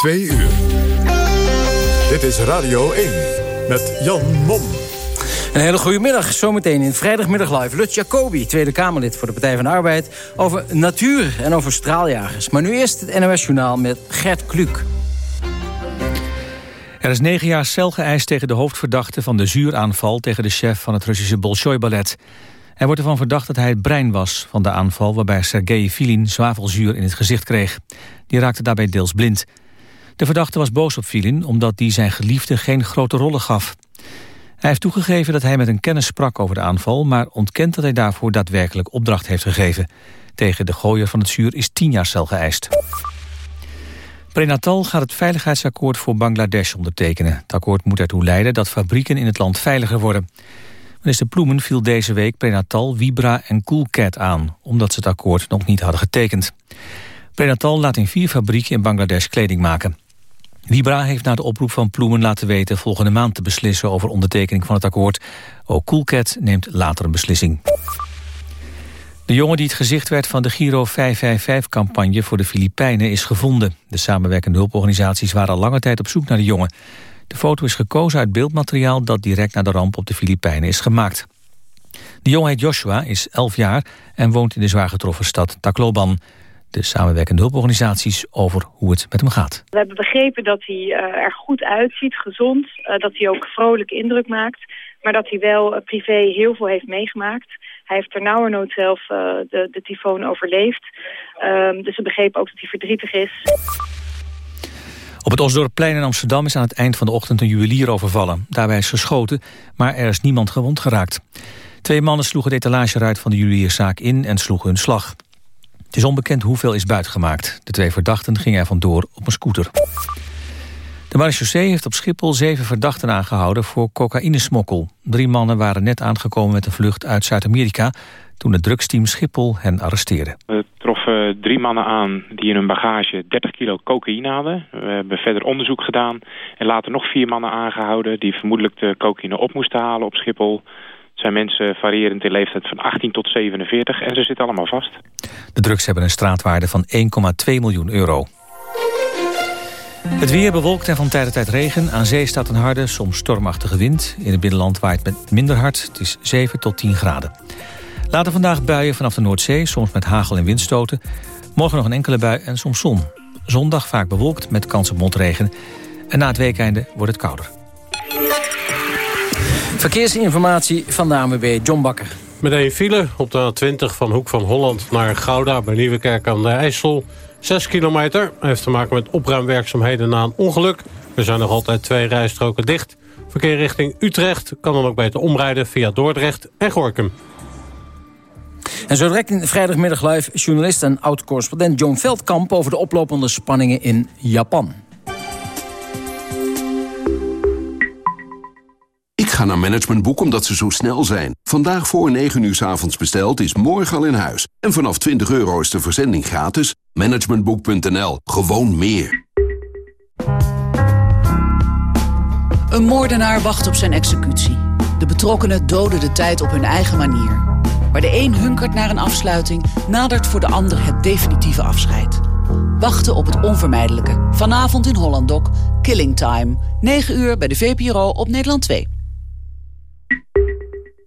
Twee uur. Dit is Radio 1 met Jan Mom. Een hele goede middag. Zometeen in vrijdagmiddag live. Lut Jacobi, Tweede Kamerlid voor de Partij van de Arbeid... over natuur en over straaljagers. Maar nu eerst het NOS Journaal met Gert Kluk. Er is negen jaar cel geëist tegen de hoofdverdachte van de zuuraanval... tegen de chef van het Russische Bolshoi-ballet. Hij wordt ervan verdacht dat hij het brein was van de aanval... waarbij Sergei Filin zwavelzuur in het gezicht kreeg. Die raakte daarbij deels blind. De verdachte was boos op Filin omdat die zijn geliefde geen grote rollen gaf. Hij heeft toegegeven dat hij met een kennis sprak over de aanval... maar ontkent dat hij daarvoor daadwerkelijk opdracht heeft gegeven. Tegen de gooier van het zuur is tien jaar cel geëist. Prenatal gaat het veiligheidsakkoord voor Bangladesh ondertekenen. Het akkoord moet ertoe leiden dat fabrieken in het land veiliger worden. Minister Ploemen viel deze week Prenatal, Vibra en Coolcat aan... omdat ze het akkoord nog niet hadden getekend. Prenatal laat in vier fabrieken in Bangladesh kleding maken. Vibra heeft na de oproep van Ploemen laten weten... volgende maand te beslissen over ondertekening van het akkoord. Ook Coolcat neemt later een beslissing. De jongen die het gezicht werd van de Giro 555-campagne voor de Filipijnen is gevonden. De samenwerkende hulporganisaties waren al lange tijd op zoek naar de jongen. De foto is gekozen uit beeldmateriaal dat direct na de ramp op de Filipijnen is gemaakt. De jongen heet Joshua, is 11 jaar en woont in de zwaar getroffen stad Tacloban. De samenwerkende hulporganisaties over hoe het met hem gaat. We hebben begrepen dat hij uh, er goed uitziet, gezond. Uh, dat hij ook vrolijk indruk maakt. Maar dat hij wel uh, privé heel veel heeft meegemaakt. Hij heeft ternauwernood zelf de, de tyfoon overleefd. Ehm, dus we begrepen ook dat hij verdrietig is. Op het Osdorpplein in Amsterdam is aan het eind van de ochtend een juwelier overvallen. Daarbij is geschoten, maar er is niemand gewond geraakt. Twee mannen sloegen de etalageruit van de juwelierszaak in en sloegen hun slag. Het is onbekend hoeveel is buitgemaakt. De twee verdachten gingen er vandoor op een scooter. De marechaussee heeft op Schiphol zeven verdachten aangehouden voor cocaïnesmokkel. Drie mannen waren net aangekomen met een vlucht uit Zuid-Amerika... toen het drugsteam Schiphol hen arresteerde. We troffen drie mannen aan die in hun bagage 30 kilo cocaïne hadden. We hebben verder onderzoek gedaan en later nog vier mannen aangehouden... die vermoedelijk de cocaïne op moesten halen op Schiphol zijn mensen variërend in leeftijd van 18 tot 47 en ze zitten allemaal vast. De drugs hebben een straatwaarde van 1,2 miljoen euro. Het weer bewolkt en van tijd tot tijd regen. Aan zee staat een harde, soms stormachtige wind. In het binnenland waait het minder hard. Het is 7 tot 10 graden. Later vandaag buien vanaf de Noordzee, soms met hagel en windstoten. Morgen nog een enkele bui en soms zon. Zondag vaak bewolkt met kans op motregen. En na het weekeinde wordt het kouder. Verkeersinformatie van de ANWB, John Bakker. Met een file op de A20 van Hoek van Holland naar Gouda... bij Nieuwekerk aan de IJssel. 6 kilometer. Heeft te maken met opruimwerkzaamheden na een ongeluk. Er zijn nog altijd twee rijstroken dicht. Verkeer richting Utrecht kan dan ook beter omrijden via Dordrecht en Gorkum. En zo direct in vrijdagmiddag live journalist en oud-correspondent John Veldkamp... over de oplopende spanningen in Japan. Ga naar Managementboek omdat ze zo snel zijn. Vandaag voor 9 uur s avonds besteld is morgen al in huis. En vanaf 20 euro is de verzending gratis. Managementboek.nl. Gewoon meer. Een moordenaar wacht op zijn executie. De betrokkenen doden de tijd op hun eigen manier. Waar de een hunkert naar een afsluiting... nadert voor de ander het definitieve afscheid. Wachten op het onvermijdelijke. Vanavond in Hollandok. Killing Time. 9 uur bij de VPRO op Nederland 2.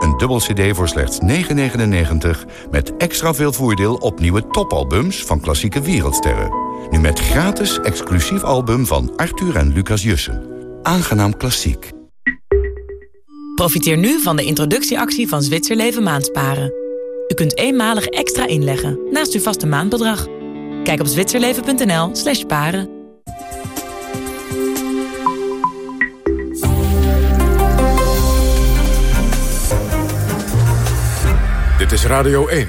Een dubbel cd voor slechts 9,99... met extra veel voordeel op nieuwe topalbums van klassieke wereldsterren. Nu met gratis exclusief album van Arthur en Lucas Jussen. Aangenaam Klassiek. Profiteer nu van de introductieactie van Zwitserleven Maandsparen. U kunt eenmalig extra inleggen naast uw vaste maandbedrag. Kijk op zwitserleven.nl slash sparen. Radio 1.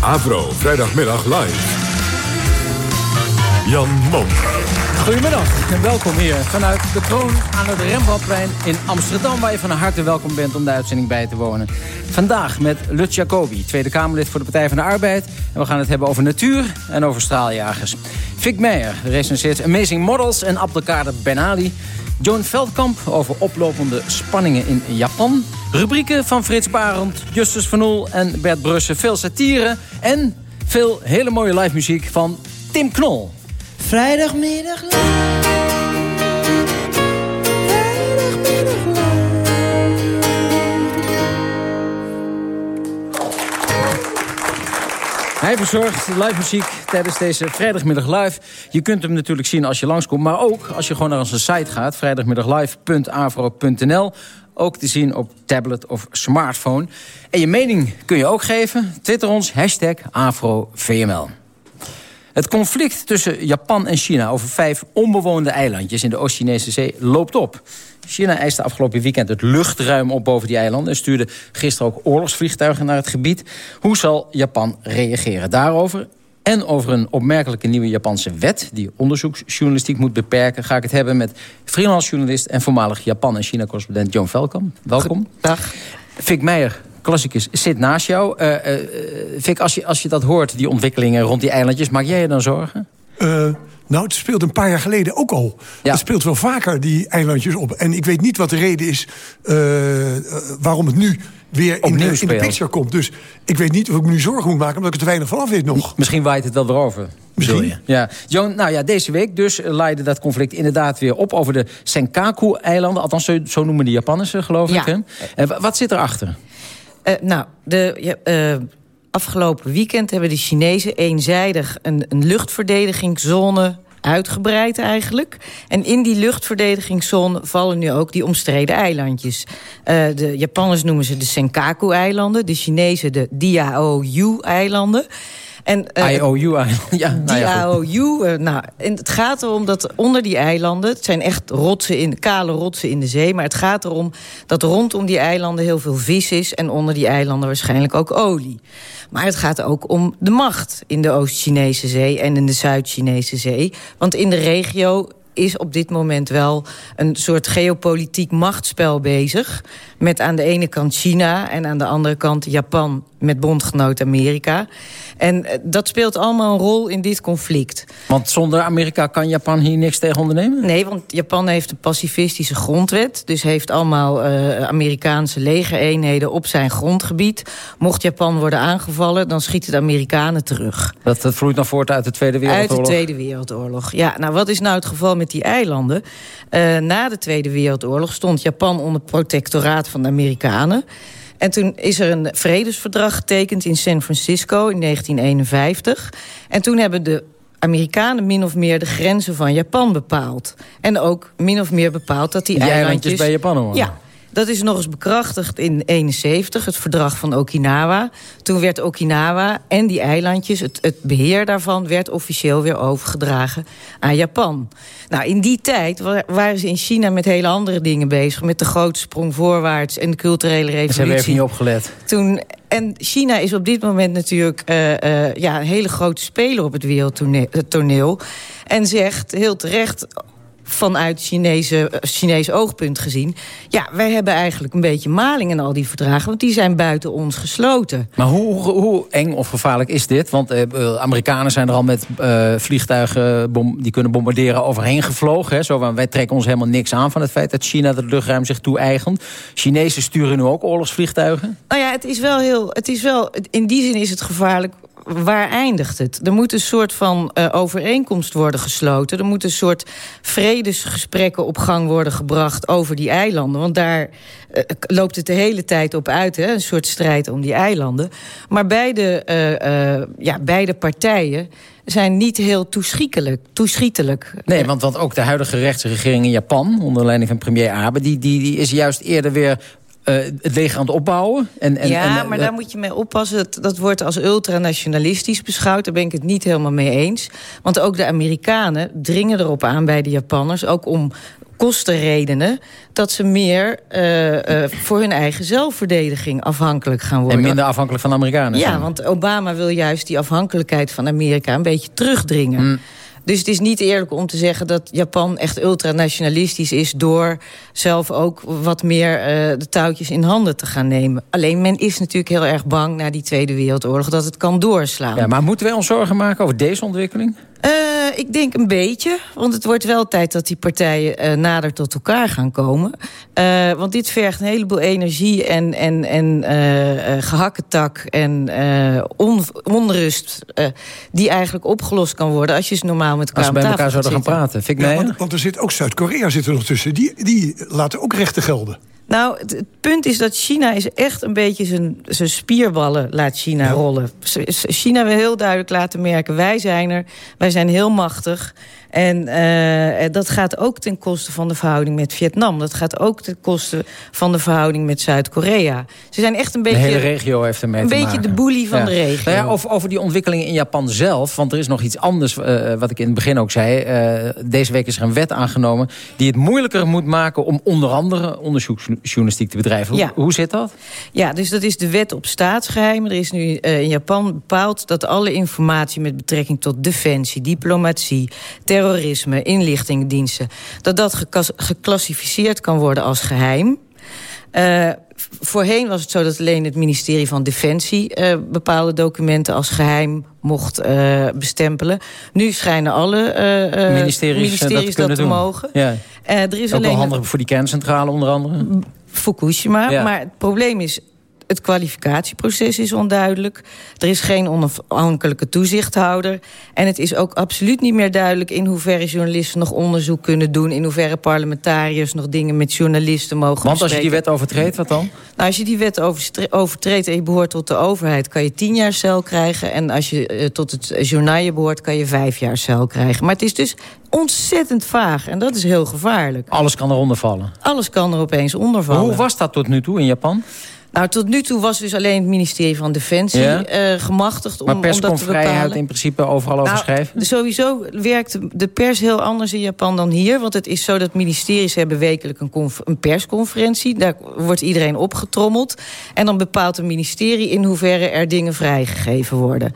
Avro, vrijdagmiddag live. Jan Mom. Goedemiddag en welkom hier vanuit de kroon aan het Rembrandtplein in Amsterdam... waar je van harte welkom bent om de uitzending bij te wonen. Vandaag met Lut Jacobi, Tweede Kamerlid voor de Partij van de Arbeid. En we gaan het hebben over natuur en over straaljagers. Vic Meijer recenseert Amazing Models en Abdelkader Ben Ali. Joan Veldkamp over oplopende spanningen in Japan. Rubrieken van Frits Barend, Justus van Oel en Bert Brussen. Veel satire en veel hele mooie live muziek van Tim Knol. Vrijdagmiddag Hij verzorgt live muziek tijdens deze vrijdagmiddag live. Je kunt hem natuurlijk zien als je langskomt, maar ook als je gewoon naar onze site gaat. vrijdagmiddaglive.avro.nl ook te zien op tablet of smartphone. En je mening kun je ook geven. Twitter ons, hashtag AfroVML. Het conflict tussen Japan en China over vijf onbewoonde eilandjes in de Oost-Chinese zee loopt op. China eiste afgelopen weekend het luchtruim op boven die eilanden... en stuurde gisteren ook oorlogsvliegtuigen naar het gebied. Hoe zal Japan reageren daarover? En over een opmerkelijke nieuwe Japanse wet... die onderzoeksjournalistiek moet beperken... ga ik het hebben met freelance journalist... en voormalig Japan- en China-correspondent Joan Velkom. Welkom. Dag. Fik Meijer, klassicus, zit naast jou. Uh, uh, Fik, als je, als je dat hoort, die ontwikkelingen rond die eilandjes... maak jij je dan zorgen? Uh, nou, het speelt een paar jaar geleden ook al. Ja. Het speelt wel vaker, die eilandjes op. En ik weet niet wat de reden is waarom het nu weer in, de, in de picture komt. Dus ik weet niet of ik me nu zorgen moet maken... omdat ik er te weinig van af weet nog. Misschien waait het wel weer over. Misschien. Ja. Joan, nou ja, deze week dus leidde dat conflict inderdaad weer op... over de Senkaku-eilanden. Althans, zo, zo, noemen de Japanners geloof ik. Hè? En wat zit erachter? Uh, nou, de... Uh, afgelopen weekend hebben de Chinezen eenzijdig een, een luchtverdedigingszone uitgebreid eigenlijk. En in die luchtverdedigingszone vallen nu ook die omstreden eilandjes. Uh, de Japanners noemen ze de Senkaku-eilanden. De Chinezen de Diaoyu-eilanden. En, uh, IOU, ja. Nou ja, IOU, uh, nou, en het gaat erom dat onder die eilanden... het zijn echt rotsen in, kale rotsen in de zee... maar het gaat erom dat rondom die eilanden heel veel vis is... en onder die eilanden waarschijnlijk ook olie. Maar het gaat ook om de macht in de Oost-Chinese zee... en in de Zuid-Chinese zee. Want in de regio is op dit moment wel een soort geopolitiek machtsspel bezig. Met aan de ene kant China en aan de andere kant Japan met bondgenoot Amerika. En eh, dat speelt allemaal een rol in dit conflict. Want zonder Amerika kan Japan hier niks tegen ondernemen? Nee, want Japan heeft een pacifistische grondwet. Dus heeft allemaal uh, Amerikaanse legereenheden op zijn grondgebied. Mocht Japan worden aangevallen, dan schieten de Amerikanen terug. Dat, dat vloeit nog voort uit de Tweede Wereldoorlog? Uit de Tweede Wereldoorlog, ja. Nou, wat is nou het geval met die eilanden? Uh, na de Tweede Wereldoorlog stond Japan onder protectoraat van de Amerikanen. En toen is er een vredesverdrag getekend in San Francisco in 1951. En toen hebben de Amerikanen min of meer de grenzen van Japan bepaald. En ook min of meer bepaald dat die, die eilandjes... bij Japan horen. Ja, dat is nog eens bekrachtigd in 71, het verdrag van Okinawa. Toen werd Okinawa en die eilandjes, het, het beheer daarvan... werd officieel weer overgedragen aan Japan. Nou, in die tijd waren ze in China met hele andere dingen bezig. Met de grote sprong voorwaarts en de culturele revolutie. Ze hebben even niet opgelet. Toen, en China is op dit moment natuurlijk uh, uh, ja, een hele grote speler op het wereldtoneel. En zegt heel terecht vanuit Chinese, eh, Chinees oogpunt gezien... ja, wij hebben eigenlijk een beetje maling in al die verdragen... want die zijn buiten ons gesloten. Maar hoe, hoe eng of gevaarlijk is dit? Want eh, eh Amerikanen zijn er al met uh, vliegtuigen bom, die kunnen bombarderen overheen gevlogen. Hè? Zo, van, wij trekken ons helemaal niks aan van het feit dat China het luchtruim zich toe-eigent. Chinezen sturen nu ook oorlogsvliegtuigen? Nou ja, het is wel heel... Het is wel, in die zin is het gevaarlijk waar eindigt het? Er moet een soort van uh, overeenkomst worden gesloten. Er moet een soort vredesgesprekken op gang worden gebracht over die eilanden. Want daar uh, loopt het de hele tijd op uit, hè? een soort strijd om die eilanden. Maar beide, uh, ja, beide partijen zijn niet heel toeschietelijk. toeschietelijk. Nee, want, want ook de huidige rechtsregering in Japan... onder leiding van premier Abe... die, die, die is juist eerder weer uh, het leger aan het opbouwen. En, en, ja, en, maar daar moet je mee oppassen. Dat, dat wordt als ultranationalistisch beschouwd. Daar ben ik het niet helemaal mee eens. Want ook de Amerikanen dringen erop aan bij de Japanners... ook om kostenredenen dat ze meer uh, uh, voor hun eigen zelfverdediging afhankelijk gaan worden. En minder afhankelijk van de Amerikanen. Ja, want Obama wil juist die afhankelijkheid van Amerika een beetje terugdringen. Mm. Dus het is niet eerlijk om te zeggen dat Japan echt ultranationalistisch is... door zelf ook wat meer uh, de touwtjes in handen te gaan nemen. Alleen men is natuurlijk heel erg bang na die Tweede Wereldoorlog... dat het kan doorslaan. Ja, maar moeten wij ons zorgen maken over deze ontwikkeling? Uh, ik denk een beetje, want het wordt wel tijd dat die partijen uh, nader tot elkaar gaan komen. Uh, want dit vergt een heleboel energie en, en, en gehakketak en on, onrust... die eigenlijk opgelost kan worden als je ze normaal met elkaar Als we bij elkaar zouden gaan praten, vind ik ja, want, want, er zit ook Zuid-Korea zit er nog tussen. Die, die laten ook rechten gelden. Nou, het, punt is dat China is echt een beetje zijn, zijn spierballen laat China rollen. China wil heel duidelijk laten merken, wij zijn er, wij zijn heel machtig. En uh, dat gaat ook ten koste van de verhouding met Vietnam. Dat gaat ook ten koste van de verhouding met Zuid-Korea. Ze zijn echt een beetje... De hele regio heeft ermee een te beetje de boelie van de regio. Nou ja, over, over die ontwikkelingen in Japan zelf. Want er is nog iets anders, uh, wat ik in het begin ook zei. Uh, deze week is er een wet aangenomen... die het moeilijker moet maken om onder andere onderzoeksjournalistiek te bedrijven. Ja. Hoe, hoe zit dat? Ja, dus dat is de wet op staatsgeheimen. Er is nu in Japan bepaald dat alle informatie met betrekking tot defensie, diplomatie, terrorisme terrorisme, inlichtingendiensten... dat dat geclassificeerd kan worden als geheim. Uh, voorheen was het zo dat alleen het ministerie van Defensie... Uh, bepaalde documenten als geheim mocht uh, bestempelen. Nu schijnen alle ministeries, ministeries dat, dat te mogen. Ja. er is Ook alleen wel handig voor die kerncentrale onder andere. Fukushima, ja. maar het probleem is het kwalificatieproces is onduidelijk. Er is geen onafhankelijke toezichthouder. En het is ook absoluut niet meer duidelijk... in hoeverre journalisten nog onderzoek kunnen doen... in hoeverre parlementariërs nog dingen met journalisten mogen Want als je die wet overtreedt, wat dan? Nou, als je die wet overtreedt en je behoort tot de overheid... kan je tien jaar cel krijgen. En als je uh, tot het journaal behoort, kan je vijf jaar cel krijgen. Maar het is dus ontzettend vaag. En dat is heel gevaarlijk. Alles kan eronder vallen? Alles kan er opeens onder vallen. Maar hoe was dat tot nu toe in Japan? Nou, tot nu toe was dus alleen het ministerie van Defensie ja. uh, gemachtigd om, maar pers om dat kon te bepalen. vrijheid in principe overal over nou, schrijven? Sowieso werkt de pers heel anders in Japan dan hier. Want het is zo dat ministeries hebben wekelijk een, een persconferentie. Daar wordt iedereen opgetrommeld. En dan bepaalt een ministerie in hoeverre er dingen vrijgegeven worden.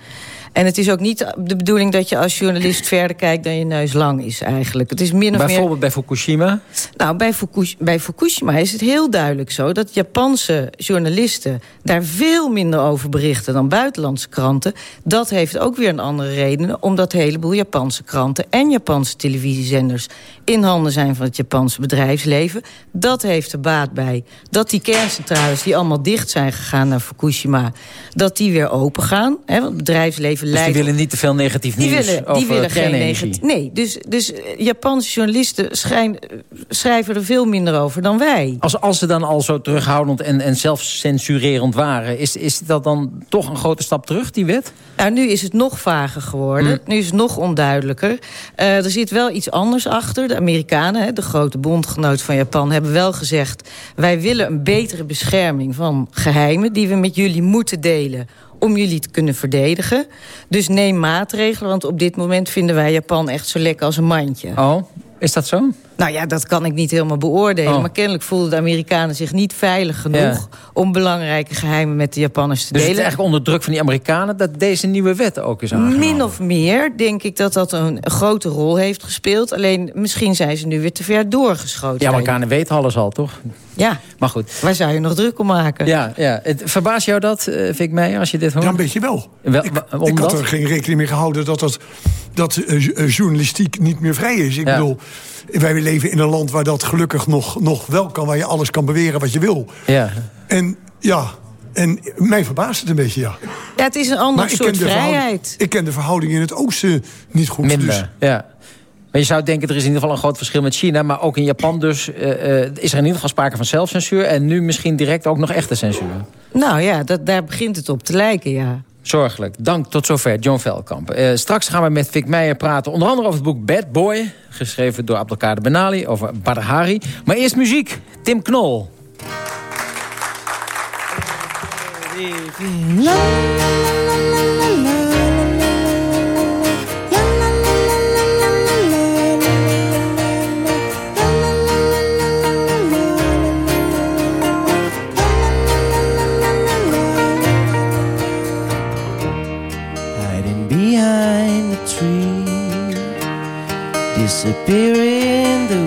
En het is ook niet de bedoeling dat je als journalist verder kijkt dan je neus lang is eigenlijk. Het is min of Bijvoorbeeld meer... bij Fukushima? Nou, bij, Fukush... bij Fukushima is het heel duidelijk zo dat Japanse journalisten daar veel minder over berichten dan buitenlandse kranten. Dat heeft ook weer een andere reden, omdat een heleboel Japanse kranten en Japanse televisiezenders in handen zijn van het Japanse bedrijfsleven. Dat heeft er baat bij dat die kerncentrales die allemaal dicht zijn gegaan naar Fukushima, dat die weer open gaan. Hè, want het bedrijfsleven dus die willen niet te veel negatief die nieuws willen, over die willen geen negatief. Nee, dus, dus Japanse journalisten schijn, schrijven er veel minder over dan wij. Als, als ze dan al zo terughoudend en, en zelfcensurerend waren... Is, is dat dan toch een grote stap terug, die wet? Nou, nu is het nog vager geworden. Hmm. Nu is het nog onduidelijker. Uh, er zit wel iets anders achter. De Amerikanen, de grote bondgenoot van Japan... hebben wel gezegd... wij willen een betere bescherming van geheimen... die we met jullie moeten delen om jullie te kunnen verdedigen. Dus neem maatregelen, want op dit moment vinden wij Japan echt zo lekker als een mandje. Oh, is dat zo? Nou ja, dat kan ik niet helemaal beoordelen. Oh. Maar kennelijk voelden de Amerikanen zich niet veilig genoeg... Ja. om belangrijke geheimen met de Japanners te Dus het delen. is eigenlijk onder druk van die Amerikanen... dat deze nieuwe wet ook is aangenomen? Min of meer denk ik dat dat een grote rol heeft gespeeld. Alleen misschien zijn ze nu weer te ver doorgeschoten. De Amerikanen weten alles al, toch? Ja. Maar goed. Waar zou je nog druk om maken? Ja, ja. Het, verbaast jou dat, uh, Vic Meijer, als je dit hoort? Ja, een beetje wel. wel ik, ik had er geen rekening mee gehouden dat, dat, dat uh, journalistiek niet meer vrij is. Ik ja. bedoel, wij leven in een land waar dat gelukkig nog, nog wel kan... waar je alles kan beweren wat je wil. Ja. En ja, en mij verbaast het een beetje, ja. Ja, het is een ander maar soort vrijheid. Ik ken de verhoudingen in het oosten niet goed. Minder, dus. ja. Maar je zou denken, er is in ieder geval een groot verschil met China... maar ook in Japan dus uh, uh, is er in ieder geval sprake van zelfcensuur... en nu misschien direct ook nog echte censuur. Nou ja, dat, daar begint het op te lijken, ja. Zorgelijk. Dank tot zover, John Velkamp. Uh, straks gaan we met Vic Meijer praten. Onder andere over het boek Bad Boy. Geschreven door Abdelkader Benali over Badr Hari. Maar eerst muziek. Tim Knol. disappearing the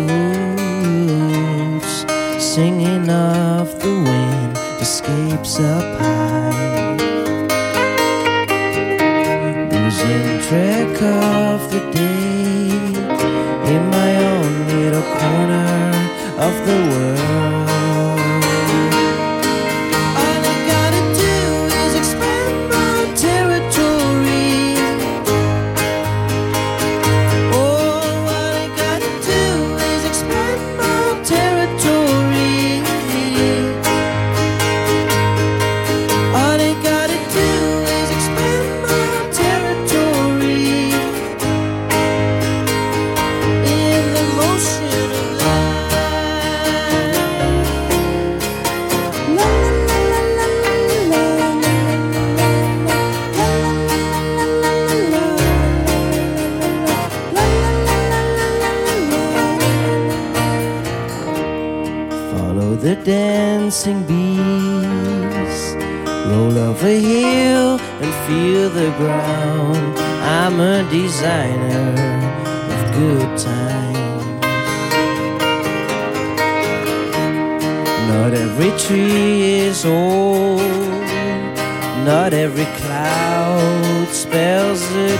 woods, singing of the wind escapes up high. Losing track of the day in my own little corner of the world. Ground. I'm a designer of good times. Not every tree is old, not every cloud spells a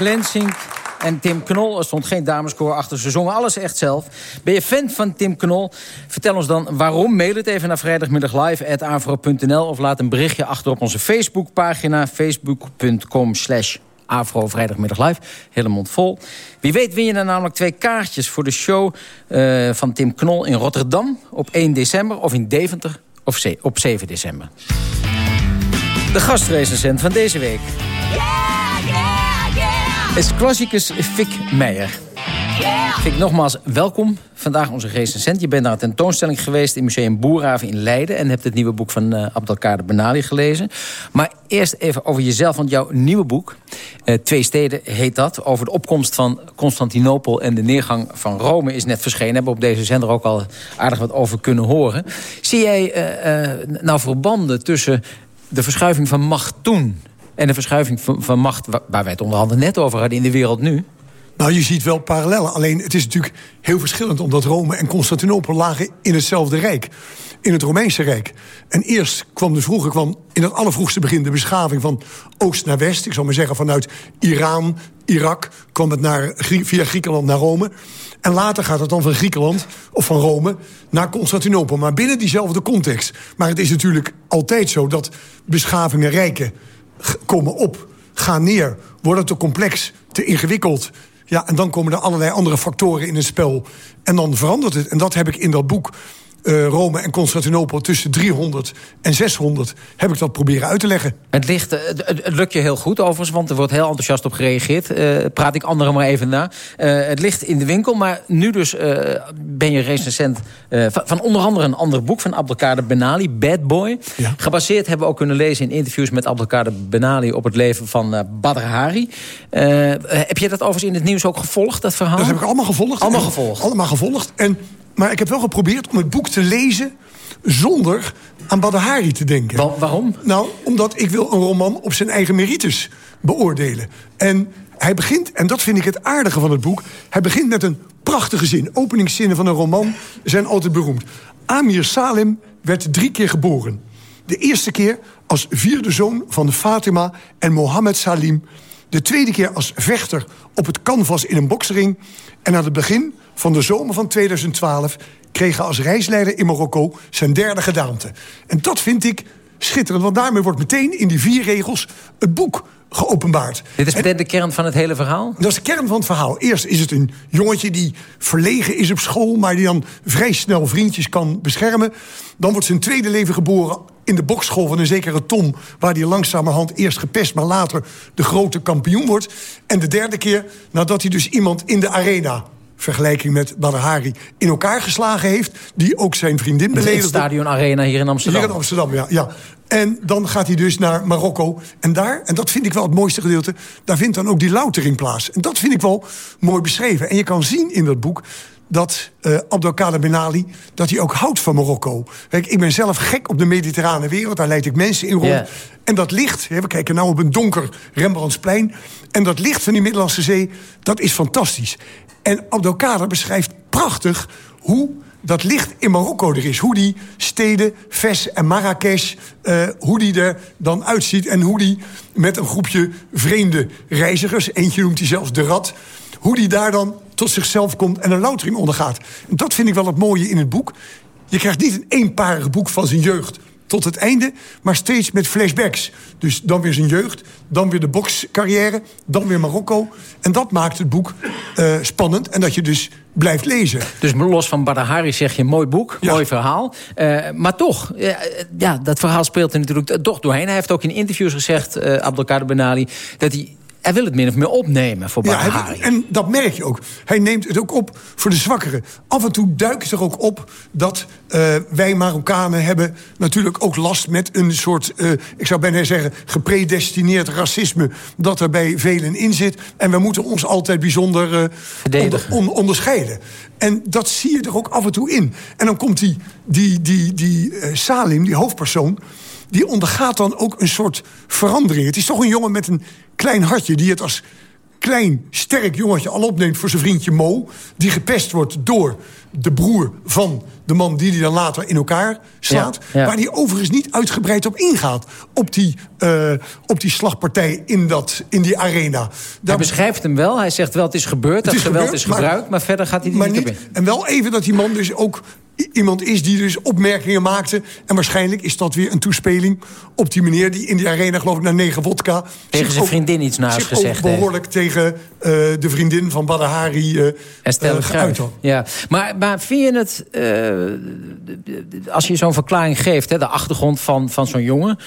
Erik en Tim Knol. Er stond geen dameskoor achter, ze zongen alles echt zelf. Ben je fan van Tim Knol? Vertel ons dan waarom. Mail het even naar vrijdagmiddaglive.avro.nl... of laat een berichtje achter op onze Facebookpagina... facebook.com slash Afro Vrijdagmiddag Live. Hele mond vol. Wie weet win je dan namelijk twee kaartjes voor de show uh, van Tim Knol in Rotterdam... op 1 december of in Deventer of op 7 december. De gastrecensent van deze week is klassicus Fik Meijer. Fik, nogmaals welkom. Vandaag onze recensent. Je bent naar een tentoonstelling geweest in Museum Boerhaven in Leiden... en hebt het nieuwe boek van uh, Abdelkader Benali gelezen. Maar eerst even over jezelf, want jouw nieuwe boek... Uh, Twee steden heet dat, over de opkomst van Constantinopel... en de neergang van Rome is net verschenen. Hebben we op deze zender ook al aardig wat over kunnen horen. Zie jij uh, nou verbanden tussen de verschuiving van macht toen en de verschuiving van, van macht, waar wij het onderhand net over hadden in de wereld nu... Nou, je ziet wel parallellen. Alleen het is natuurlijk heel verschillend... omdat Rome en Constantinopel lagen in hetzelfde rijk. In het Romeinse Rijk. En eerst kwam dus vroeger kwam in het allervroegste begin... de beschaving van oost naar west. Ik zal maar zeggen vanuit Iran, Irak... kwam het naar, via Griekenland naar Rome. En later gaat het dan van Griekenland of van Rome naar Constantinopel. Maar binnen diezelfde context. Maar het is natuurlijk altijd zo dat beschavingen rijken komen op, gaan neer, worden te complex, te ingewikkeld. Ja, en dan komen er allerlei andere factoren in het spel. En dan verandert het. En dat heb ik in dat boek uh, Rome en Constantinopel tussen 300 en 600... heb ik dat proberen uit te leggen. Het, ligt, het, het, lukt je heel goed overigens, want er wordt heel enthousiast op gereageerd. Uh, praat ik anderen maar even na. Uh, het ligt in de winkel, maar nu dus ben je recensent... Van, van, onder andere een ander boek van Abdelkader Benali, Bad Boy. Ja. Gebaseerd hebben we ook kunnen lezen in interviews met Abdelkader Benali... op het leven van Badr Hari. heb je dat overigens in het nieuws ook gevolgd, dat verhaal? Dat heb ik allemaal gevolgd. Allemaal gevolgd? Allemaal gevolgd. En maar ik heb wel geprobeerd om het boek te lezen zonder aan Badahari te denken. waarom? Nou, omdat ik wil een roman op zijn eigen merites beoordelen. En hij begint, en dat vind ik het aardige van het boek... hij begint met een prachtige zin. Openingszinnen van een roman zijn altijd beroemd. Amir Salim werd drie keer geboren. De eerste keer als vierde zoon van Fatima en Mohammed Salim. De tweede keer als vechter op het canvas in een boksring. En aan het begin van de zomer van 2012 kreeg hij als reisleider in Marokko zijn derde gedaante. En dat vind ik schitterend, want daarmee wordt meteen in die vier regels het boek geopenbaard. Dit is meteen de kern van het hele verhaal? Dat is de kern van het verhaal. Eerst is het een jongetje die verlegen is op school... maar die dan vrij snel vriendjes kan beschermen. Dan wordt zijn tweede leven geboren in de bokschool van een zekere Tom... waar hij langzamerhand eerst gepest, maar later de grote kampioen wordt. En de derde keer nadat hij dus iemand in de arena vergelijking met Badr Hari in elkaar geslagen heeft... die ook zijn vriendin beledigde. Het Stadion Arena hier in Amsterdam. Hier in Amsterdam, ja. ja. En dan gaat hij dus naar Marokko. En daar, en dat vind ik wel het mooiste gedeelte... daar vindt dan ook die loutering plaats. En dat vind ik wel mooi beschreven. En je kan zien in dat boek dat uh, Abdelkader Ben Ali, dat hij ook houdt van Marokko. Kijk, ik ben zelf gek op de mediterrane wereld. Daar leid ik mensen in rond. En dat licht, we kijken nou op een donker Rembrandtsplein... en dat licht van die Middellandse Zee, dat is fantastisch. En Abdelkader beschrijft prachtig hoe dat licht in Marokko er is. Hoe die steden, Fes en Marrakesh, uh, hoe die er dan uitziet... en hoe die met een groepje vreemde reizigers... eentje noemt hij zelfs de Rat... hoe die daar dan tot zichzelf komt en een loutering ondergaat. En dat vind ik wel het mooie in het boek. Je krijgt niet een eenparig boek van zijn jeugd tot het einde, maar steeds met flashbacks. Dus dan weer zijn jeugd, dan weer de bokscarrière, dan weer Marokko. En dat maakt het boek uh, spannend en dat je dus blijft lezen. Dus los van Badahari zeg je mooi boek, mooi verhaal. Uh, maar toch, uh, ja, dat verhaal speelt er natuurlijk toch doorheen. Hij heeft ook in interviews gezegd, Abdelkader Benali... dat hij hij wil het min of meer opnemen voor Bahari. Ja, en dat merk je ook. Hij neemt het ook op voor de zwakkeren. Af en toe duikt er ook op dat uh, wij Marokkanen hebben natuurlijk ook last met een soort, uh, ik zou bijna zeggen, gepredestineerd racisme dat er bij velen in zit. En we moeten ons altijd bijzonder uh, onder, on, onderscheiden. En dat zie je er ook af en toe in. En dan komt die, die, die, die Salim, die hoofdpersoon die ondergaat dan ook een soort verandering. Het is toch een jongen met een klein hartje... die het als klein, sterk jongetje al opneemt voor zijn vriendje Mo... die gepest wordt door de broer van de man die hij dan later in elkaar slaat. Waar hij overigens niet uitgebreid op ingaat. Op die, uh, op die slagpartij in, dat, in die arena. Daar hij beschrijft hem wel. Hij zegt wel het is gebeurd, dat geweld is gebruikt. Maar, maar, verder gaat hij niet, niet op En wel even dat die man dus ook iemand is die dus opmerkingen maakte. En waarschijnlijk is dat weer een toespeling op die meneer... die in die arena, geloof ik, naar negen vodka... Tegen zijn vriendin iets naast gezegd behoorlijk tegen uh, de vriendin van Badahari uh, uh, geuit Ja, maar, maar vind je het... als je zo'n verklaring geeft, hè, de achtergrond van, van zo'n jongen...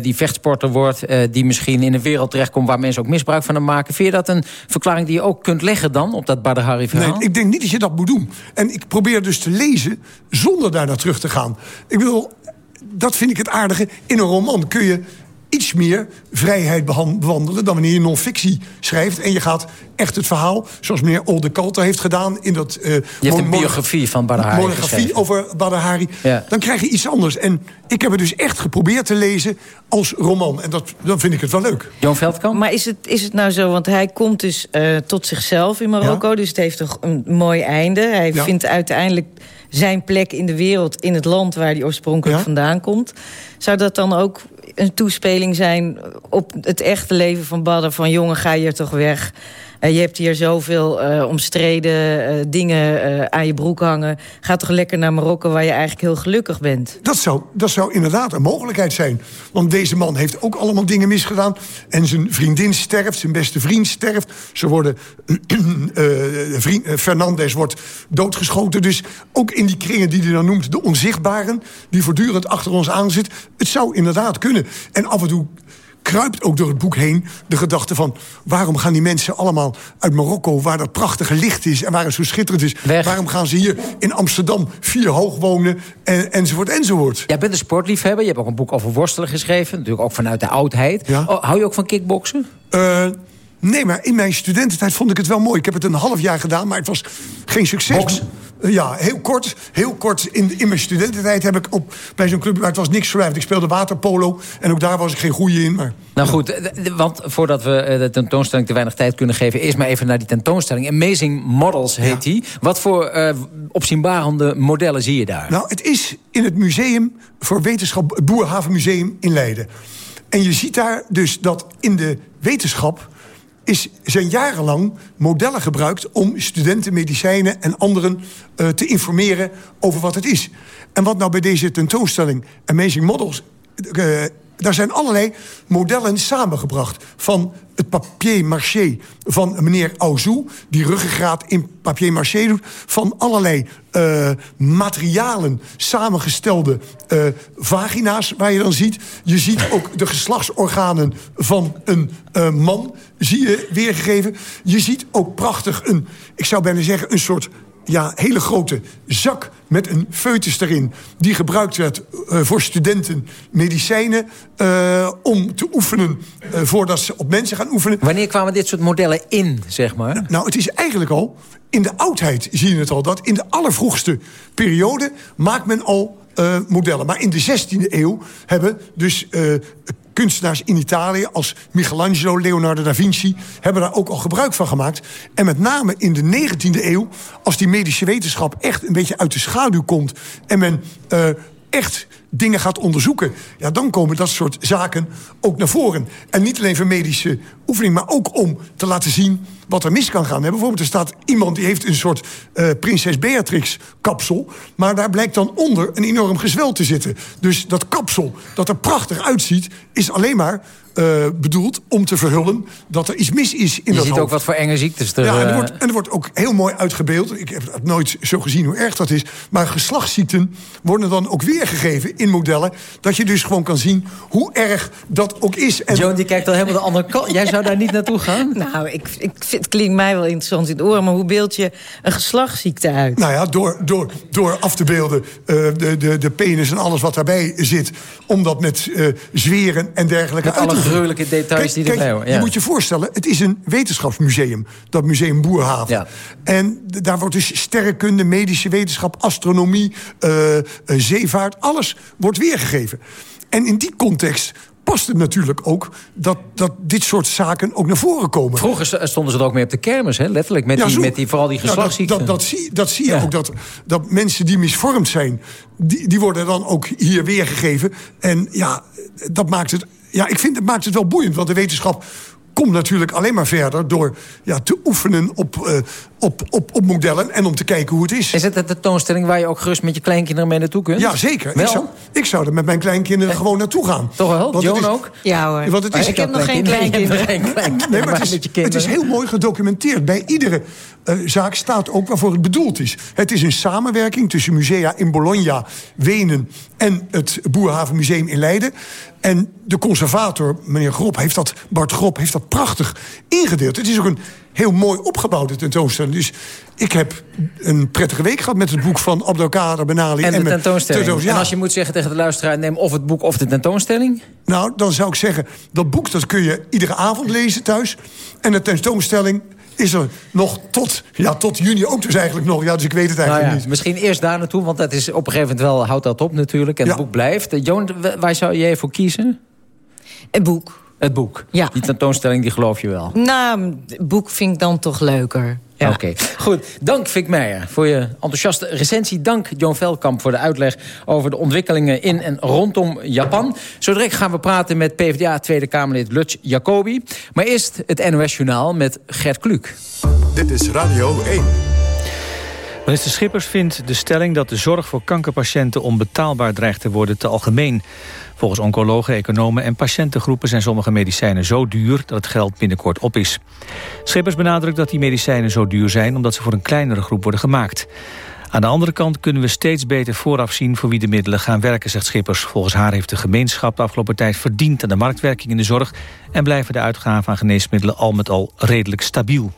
die vechtsporter wordt, die misschien in een wereld terechtkomt... waar mensen ook misbruik van hem maken... vind je dat een verklaring die je ook kunt leggen dan op dat Badahari-verhaal? Nee, ik denk niet dat je dat moet doen. En ik probeer dus te lezen zonder daar naar terug te gaan. Ik bedoel, dat vind ik het aardige. In een roman kun je iets meer vrijheid bewandelen... dan wanneer je non-fictie schrijft. En je gaat echt het verhaal, zoals meneer Olde Kalter heeft gedaan... in dat uh, je hebt een biografie van Badr Hari Monografie over Badr Hari. Dan krijg je iets anders. En ik heb het dus echt geprobeerd te lezen als roman. En dat, dan vind ik het wel leuk. Jan Veldkamp? Maar is het, is het nou zo, want hij komt dus uh, tot zichzelf in Marokko... dus het heeft een, een mooi einde. Hij vindt uiteindelijk zijn plek in de wereld... in het land waar hij oorspronkelijk vandaan komt. Zou dat dan ook een toespeling zijn op het echte leven van Badder... van jongen, ga je toch weg. Je hebt hier zoveel omstreden dingen aan je broek hangen. Ga toch lekker naar Marokko waar je eigenlijk heel gelukkig bent. Dat zou, dat zou inderdaad een mogelijkheid zijn. Want deze man heeft ook allemaal dingen misgedaan. En zijn vriendin sterft, zijn beste vriend sterft. Ze worden... vriend, Fernandez wordt doodgeschoten. Dus ook in die kringen die hij dan noemt... de onzichtbaren, die voortdurend achter ons aan zit. Het zou inderdaad kunnen. En af en toe kruipt ook door het boek heen de gedachte van... waarom gaan die mensen allemaal uit Marokko... waar dat prachtige licht is en waar het zo schitterend is... waarom gaan ze hier in Amsterdam vier hoog wonen en, enzovoort enzovoort. Jij bent een sportliefhebber, je hebt ook een boek over worstelen geschreven... natuurlijk ook vanuit de oudheid. Oh, hou je ook van kickboksen? Uh, Nee, maar in mijn studententijd vond ik het wel mooi. Ik heb het een half jaar gedaan, maar het was geen succes. Ja, heel kort. Heel kort in, in mijn studententijd heb ik op, bij zo'n club... maar het was niks voor Ik speelde waterpolo en ook daar was ik geen goeie in. Maar, nou goed, want voordat we eh, de tentoonstelling te weinig tijd kunnen geven... eerst maar even naar die tentoonstelling. Amazing Models heet die. Wat voor uh, opzienbarende modellen zie je daar? Nou, het is in het museum voor wetenschap... het Boerhavenmuseum in Leiden. En je ziet daar dus dat in de wetenschap is, zijn jarenlang modellen gebruikt om studenten medicijnen en anderen uh, te informeren over wat het is. En wat nou bij deze tentoonstelling Amazing Models uh, daar zijn allerlei modellen samengebracht. Van het papier-maché van meneer Auzou... die ruggengraat in papier-maché doet. Van allerlei uh, materialen samengestelde uh, vagina's waar je dan ziet. Je ziet ook de geslachtsorganen van een uh, man zie je weergegeven. Je ziet ook prachtig een, ik zou bijna zeggen... een soort ja, hele grote zak met een foetus erin... die gebruikt werd uh, voor studenten medicijnen... Uh, om te oefenen uh, voordat ze op mensen gaan oefenen. Wanneer kwamen dit soort modellen in, zeg maar? Nou, het is eigenlijk al... in de oudheid zie je het al... dat in de allervroegste periode maakt men al modellen. Maar in de 16e eeuw hebben dus kunstenaars in Italië... als Michelangelo, Leonardo da Vinci... hebben daar ook al gebruik van gemaakt. En met name in de 19e eeuw... als die medische wetenschap echt een beetje uit de schaduw komt... en men uh, echt dingen gaat onderzoeken... ja, dan komen dat soort zaken ook naar voren. En niet alleen voor medische oefening... maar ook om te laten zien wat er mis kan gaan. Bijvoorbeeld, er staat iemand die heeft een soort uh, prinses Beatrix kapsel... maar daar blijkt dan onder een enorm gezwel te zitten. Dus dat kapsel, dat er prachtig uitziet... is alleen maar uh, bedoeld om te verhullen dat er iets mis is in Je dat ziet hoofd. ook wat voor enge ziektes er... Ja, en er, wordt, en er wordt ook heel mooi uitgebeeld. Ik heb het nooit zo gezien hoe erg dat is. Maar geslachtsziekten worden dan ook weergegeven in modellen... dat je dus gewoon kan zien hoe erg dat ook is. En... Joan, die kijkt al helemaal de andere kant. Jij zou daar niet naartoe gaan? Nou, ik, ik vind, het klinkt mij wel interessant in het oren... maar hoe beeld je een geslachtsziekte uit? Nou ja, door, door, door af te beelden uh, de, de, de penis en alles wat daarbij zit... om dat met uh, zweren en dergelijke met uit te gruwelijke details die erbij horen. Ja. Je moet je voorstellen, het is een wetenschapsmuseum. Dat museum Boerhaven. Ja. En daar wordt dus sterrenkunde, medische wetenschap, astronomie, uh, uh, zeevaart... alles wordt weergegeven. En in die context past het natuurlijk ook dat, dat dit soort zaken ook naar voren komen. Vroeger stonden ze er ook mee op de kermis, hè? letterlijk, met, ja, die, met die, vooral die geslachtsziekten. Ja, dat, dat, dat, zie, dat zie je ja. ook, dat, dat mensen die misvormd zijn... Die, die worden dan ook hier weergegeven. En ja, dat maakt het ja, ik vind het maakt het wel boeiend, want de wetenschap komt natuurlijk alleen maar verder door ja, te oefenen op, uh, op, op, op modellen en om te kijken hoe het is. Is het een tentoonstelling waar je ook gerust met je kleinkinderen mee naartoe kunt? Ja, zeker. Ik zou, ik zou er met mijn kleinkinderen eh, gewoon naartoe gaan. Toch wel? Want Joan is, ook? Ja hoor. Want het is, ik heb nog geen kleinkinderen. Geen kleinkinderen nee, maar het, is, het is heel mooi gedocumenteerd. Bij iedere uh, zaak staat ook waarvoor het bedoeld is. Het is een samenwerking tussen musea in Bologna, Wenen... en het Boerhavenmuseum in Leiden. En de conservator, meneer Grop, heeft dat, Bart Grop, heeft dat prachtig ingedeeld. Het is ook een heel mooi opgebouwde tentoonstelling. Dus ik heb een prettige week gehad met het boek van Abdelkader Benali. En de en tentoonstelling. Ja. En als je moet zeggen tegen de luisteraar... neem of het boek of de tentoonstelling? Nou, dan zou ik zeggen, dat boek dat kun je iedere avond lezen thuis. En de tentoonstelling is er nog tot, ja, tot juni ook dus eigenlijk nog. Ja, dus ik weet het eigenlijk nou ja, niet. Misschien eerst daar naartoe, want dat is op een gegeven moment wel... houdt dat op natuurlijk en ja. het boek blijft. Joon, waar zou jij voor kiezen? Het boek. Het boek? Ja. Die tentoonstelling, die geloof je wel? Nou, het boek vind ik dan toch leuker. Oké, goed. Dank Vic Meijer voor je enthousiaste recensie. Dank Joan Veldkamp voor de uitleg over de ontwikkelingen in en rondom Japan. Zo direct gaan we praten met PvdA Tweede Kamerlid Lutz Jacobi. Maar eerst het NOS Journaal met Gert Kluk. Dit is Radio 1. Minister Schippers vindt de stelling dat de zorg voor kankerpatiënten onbetaalbaar dreigt te worden te algemeen. Volgens oncologen, economen en patiëntengroepen zijn sommige medicijnen zo duur dat het geld binnenkort op is. Schippers benadrukt dat die medicijnen zo duur zijn omdat ze voor een kleinere groep worden gemaakt. Aan de andere kant kunnen we steeds beter vooraf zien voor wie de middelen gaan werken, zegt Schippers. Volgens haar heeft de gemeenschap de afgelopen tijd verdiend aan de marktwerking in de zorg en blijven de uitgaven aan geneesmiddelen al met al redelijk stabiel.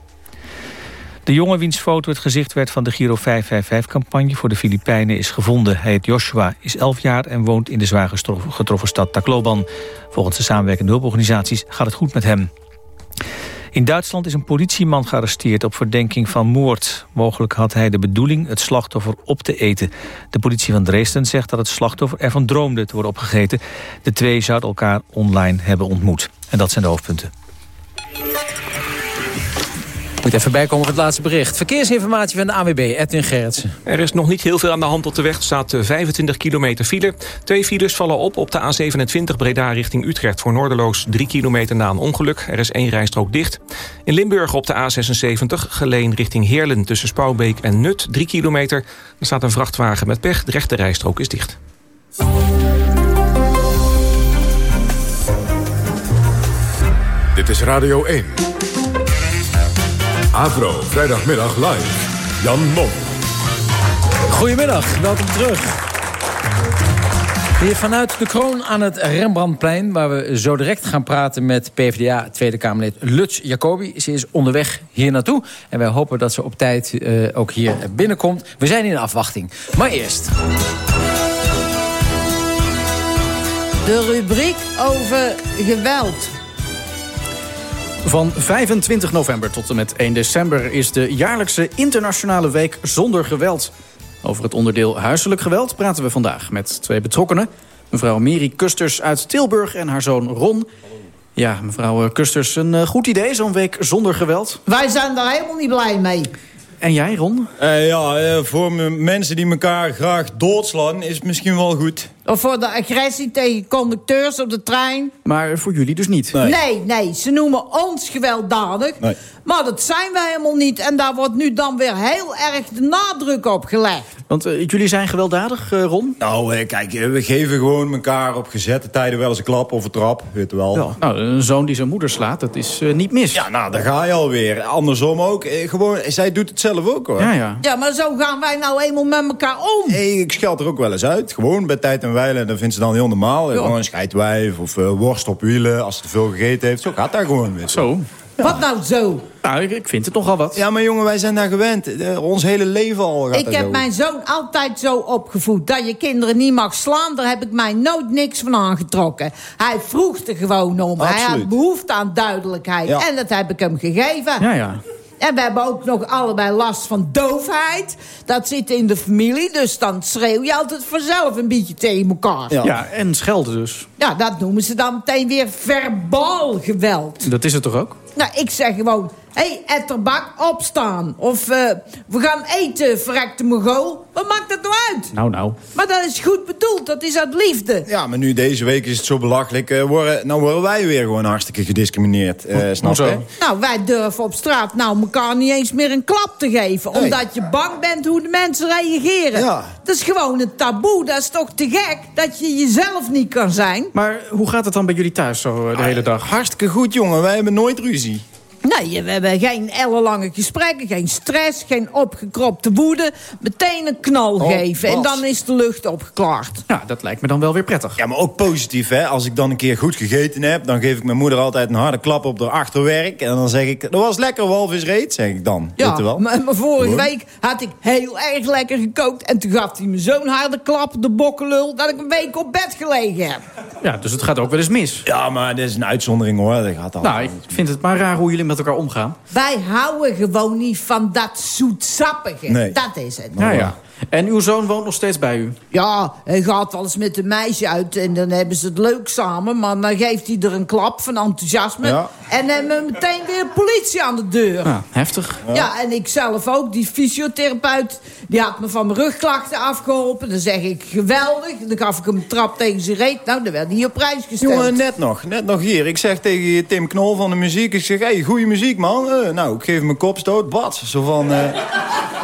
De jongen wiens foto het gezicht werd van de Giro 555-campagne voor de Filipijnen is gevonden. Hij heet Joshua, is 11 jaar en woont in de zwaar getroffen stad Tacloban. Volgens de samenwerkende hulporganisaties gaat het goed met hem. In Duitsland is een politieman gearresteerd op verdenking van moord. Mogelijk had hij de bedoeling het slachtoffer op te eten. De politie van Dresden zegt dat het slachtoffer ervan droomde te worden opgegeten. De twee zouden elkaar online hebben ontmoet. En dat zijn de hoofdpunten. Moet even bijkomen op het laatste bericht. Verkeersinformatie van de AWB, Edwin Gerritsen. Er is nog niet heel veel aan de hand op de weg. Er staat 25 eh, kilometer file. Twee files vallen op op de A27 Breda richting Utrecht... voor Noorderloos 3 kilometer na een ongeluk. Er is één rijstrook dicht. In Limburg op de A76 Geleen richting Heerlen... tussen Spouwbeek en Nut 3 kilometer. Er staat een vrachtwagen met pech. De rechte rijstrook is dicht. Dit is Radio 1. Avro, vrijdagmiddag live. Jan Mom. Goedemiddag, welkom terug. Hier vanuit de kroon aan het Rembrandtplein... waar we zo direct gaan praten met PvdA Tweede Kamerlid Lutz Jacobi. Ze is onderweg hier naartoe. En wij hopen dat ze op tijd uh, ook hier binnenkomt. We zijn in afwachting. Maar eerst... De rubriek over geweld. Van 25 november tot en met 1 december is de jaarlijkse internationale week zonder geweld. Over het onderdeel huiselijk geweld praten we vandaag met twee betrokkenen. Mevrouw Miri Kusters uit Tilburg en haar zoon Ron. Ja, mevrouw Kusters, een eh, goed idee, zo'n week zonder geweld? Wij zijn daar helemaal niet blij mee. En jij, Ron? Uh, ja, uh, voor mensen die elkaar graag doodslaan is het misschien wel goed. Of voor de agressie tegen conducteurs op de trein. Maar voor jullie dus niet? Nee, nee, nee ze noemen ons gewelddadig. Nee. Maar dat zijn wij helemaal niet. En daar wordt nu dan weer heel erg de nadruk op gelegd. Want uh, jullie zijn gewelddadig, uh, Ron? Nou, uh, kijk, we geven gewoon elkaar op gezette tijden wel eens een klap of een trap, weet wel. Ja, nou, een zoon die zijn moeder slaat, dat is niet mis. Ja, nou, daar ga je alweer. Andersom ook. gewoon, zij doet het zelf ook, hoor. Ja, ja. ja, maar zo gaan wij nou eenmaal met elkaar om. Hey, ik scheld er ook wel eens uit. Gewoon bij tijd en Dat vindt ze dan heel normaal. Gewoon een scheidwijf of worst op wielen als ze te veel gegeten heeft. Zo gaat dat gewoon. Weet zo. Wat nou zo? Nou, ik, ik vind het nogal wat. Ja, maar jongen, wij zijn daar gewend. Uh, ons hele leven al gaat Ik heb zo. mijn zoon altijd zo opgevoed. Dat je kinderen niet mag slaan, daar heb ik mij nooit niks van aangetrokken. Hij vroeg er gewoon om. Absoluut. Hij had behoefte aan duidelijkheid. Ja. En dat heb ik hem gegeven. Ja, ja. En we hebben ook nog allebei last van doofheid. Dat zit in de familie, dus dan schreeuw je altijd vanzelf een beetje tegen elkaar. Ja, ja en schelden dus. Ja, dat noemen ze dan meteen weer verbaal geweld. Dat is het toch ook? Nou, ik zeg gewoon, hey, etterbak, opstaan. Of uh, we gaan eten, verrekte Mongool. Wat maakt dat nou uit? Nou, nou. Maar dat is goed bedoeld, dat is uit liefde. Ja, maar nu deze week is het zo belachelijk. Uh, worden, nou worden wij weer gewoon hartstikke gediscrimineerd. Uh, snap je? Nou, wij durven op straat nou elkaar niet eens meer een klap te geven. Nee. Omdat je bang bent hoe de mensen reageren. Ja. Dat is gewoon een taboe. Dat is toch te gek dat je jezelf niet kan zijn. Maar hoe gaat het dan bij jullie thuis zo de ah, hele dag? Hartstikke goed, jongen. Wij hebben nooit ruzie. Nee, we hebben geen ellenlange gesprekken, geen stress, geen opgekropte woede. Meteen een knal oh, geven en dan is de lucht opgeklaard. Ja, dat lijkt me dan wel weer prettig. Ja, maar ook positief, hè. Als ik dan een keer goed gegeten heb... dan geef ik mijn moeder altijd een harde klap op haar achterwerk. En dan zeg ik, dat was lekker walvisreet, zeg ik dan. Ja, wel. maar, maar vorige week had ik heel erg lekker gekookt... en toen gaf hij me zo'n harde klap, de bokkenlul... dat ik een week op bed gelegen heb. Ja, dus het gaat ook wel eens mis. Ja, maar dit is een uitzondering, hoor. Dat gaat nou, ik vind het maar raar hoe jullie met elkaar omgaan. Wij houden gewoon niet van dat zoetsappige. Nee. Dat is het. Ja, ja. En uw zoon woont nog steeds bij u? Ja, hij gaat wel eens met een meisje uit en dan hebben ze het leuk samen. Maar dan geeft hij er een klap van enthousiasme. En dan hebben we meteen weer politie aan de deur. Ja, heftig. Ja. en ik zelf ook. Die fysiotherapeut, die had me van mijn rugklachten afgeholpen. Dan zeg ik, geweldig. Dan gaf ik hem een trap tegen zijn reet. Nou, dan werd hij op prijs gesteld. Jongen, net nog. Net nog hier. Ik zeg tegen Tim Knol van de muziek. Ik zeg, hey, goede muziek, man. Eh, nou, ik geef hem een kopstoot. Wat? Zo van, uh,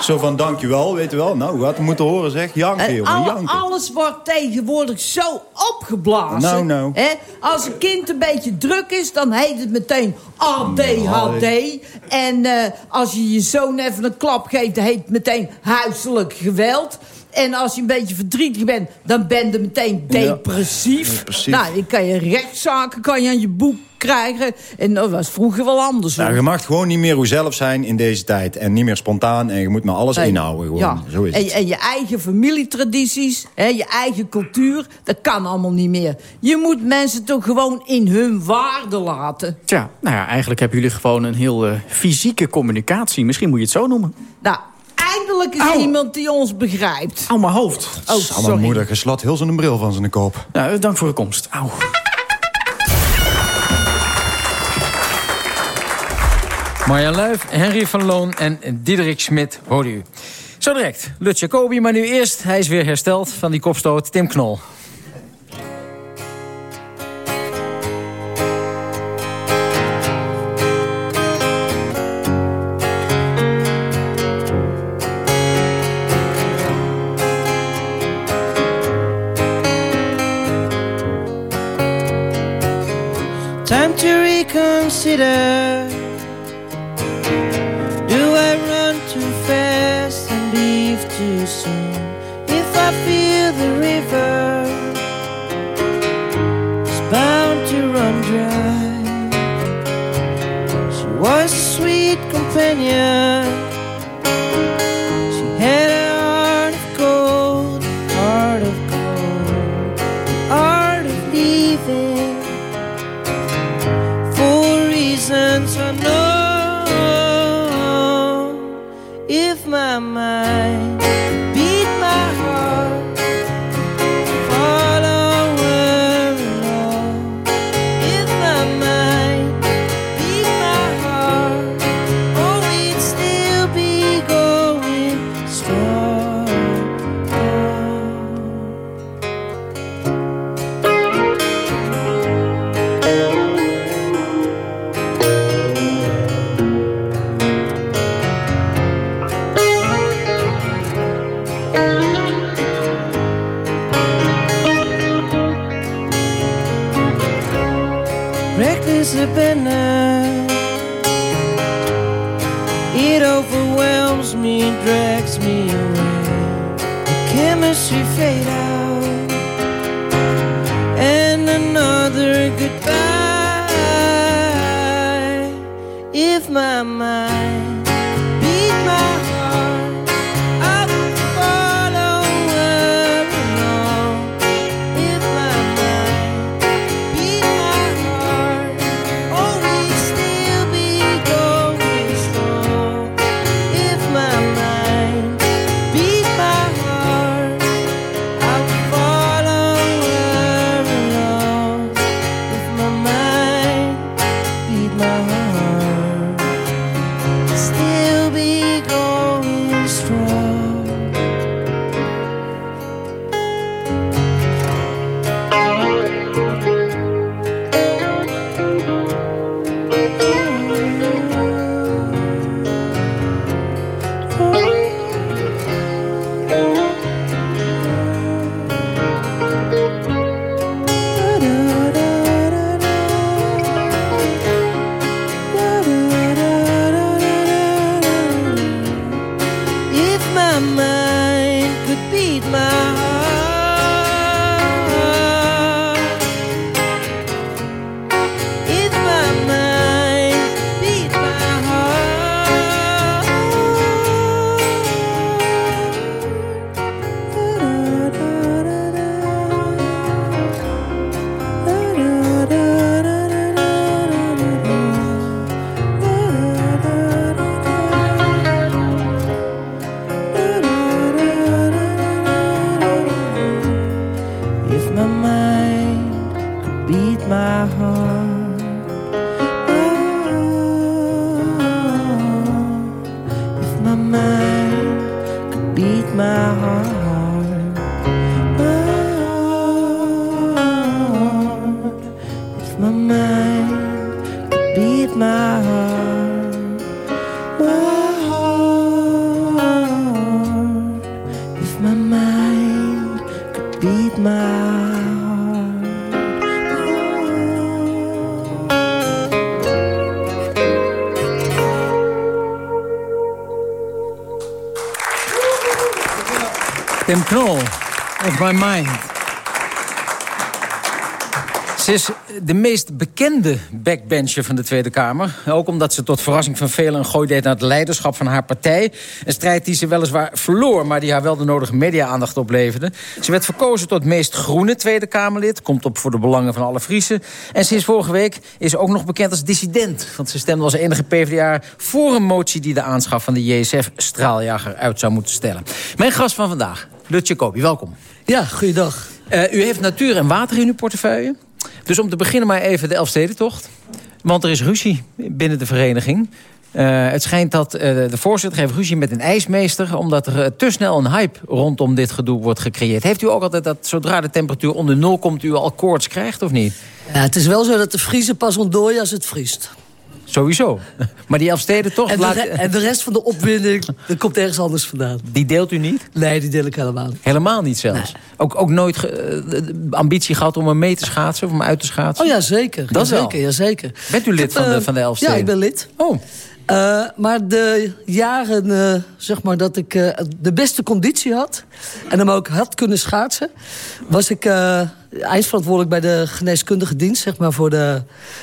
zo van dankjewel, weet je wel. Nou, wat moeten horen, zeg. Janken, jongen, al, janken. Alles wordt tegenwoordig zo opgeblazen. Nou, nou. Hè? Als een kind een beetje druk is, dan heet het meteen ADHD. En uh, als je je zoon even een klap geeft, dan heet het meteen huiselijk geweld. En als je een beetje verdrietig bent, dan ben je meteen depressief. Ja. Nou, dan kan je rechtszaken kan je aan je boek krijgen. En dat was vroeger wel anders. Nou, je mag gewoon niet meer zelf zijn in deze tijd. En niet meer spontaan. En je moet maar alles Nee. inhouden. Gewoon. Ja. Zo is en, het. en je eigen familietradities, hè, je eigen cultuur, dat kan allemaal niet meer. Je moet mensen toch gewoon in hun waarde laten. Tja, nou ja, eigenlijk hebben jullie gewoon een heel eh, fysieke communicatie. Misschien moet je het zo noemen. Nou, eindelijk is iemand die ons begrijpt. Au, mijn hoofd. Oh, Sam, mijn sorry. moeder geslat heel zijn bril van zijn kop. Nou, dank voor uw komst. Auw. Marjan Luif, Henry van Loon en Diederik Smit hoorde u. Zo direct, Lut Jacobi, maar nu eerst, hij is weer hersteld van die kopstoot, Tim Knol. later. Mind beat my My. Ze is de meest bekende backbencher van de Tweede Kamer. Ook omdat ze tot verrassing van velen een gooi deed naar het leiderschap van haar partij. Een strijd die ze weliswaar verloor, maar die haar wel de nodige media-aandacht opleverde. Ze werd verkozen tot meest groene Tweede Kamerlid. Komt op voor de belangen van alle Friesen. En sinds vorige week is ze ook nog bekend als dissident. Want ze stemde als enige PvdA voor een motie die de aanschaf van de JSF-straaljager uit zou moeten stellen. Mijn gast van vandaag, Lut Jacobi, welkom. Ja, goeiedag. Uh, u heeft natuur en water in uw portefeuille. Dus om te beginnen maar even de Elfstedentocht. Want er is ruzie binnen de vereniging. Uh, het schijnt dat uh, de voorzitter heeft ruzie met een ijsmeester... omdat er uh, te snel een hype rondom dit gedoe wordt gecreëerd. Heeft u ook altijd dat zodra de temperatuur onder nul komt... u al koorts krijgt of niet? Ja, het is wel zo dat de vriezen pas ontdooien als het vriest. Sowieso. Maar die Elfsteden toch... En de, en de rest van de opwinding, dat komt ergens anders vandaan. Die deelt u niet? Nee, die deel ik helemaal niet. Helemaal niet zelfs? Ook, ook nooit ge, ambitie gehad om een mee te schaatsen of om uit te schaatsen? Oh ja, zeker. Dat ja, zeker, ja, zeker. Bent u lid van, de, van de Elfsteden? Ja, ik ben lid. Oh. Uh, maar de jaren uh, zeg maar dat ik uh, de beste conditie had... en hem ook had kunnen schaatsen... was ik eindverantwoordelijk bij de geneeskundige dienst... Zeg maar, voor de,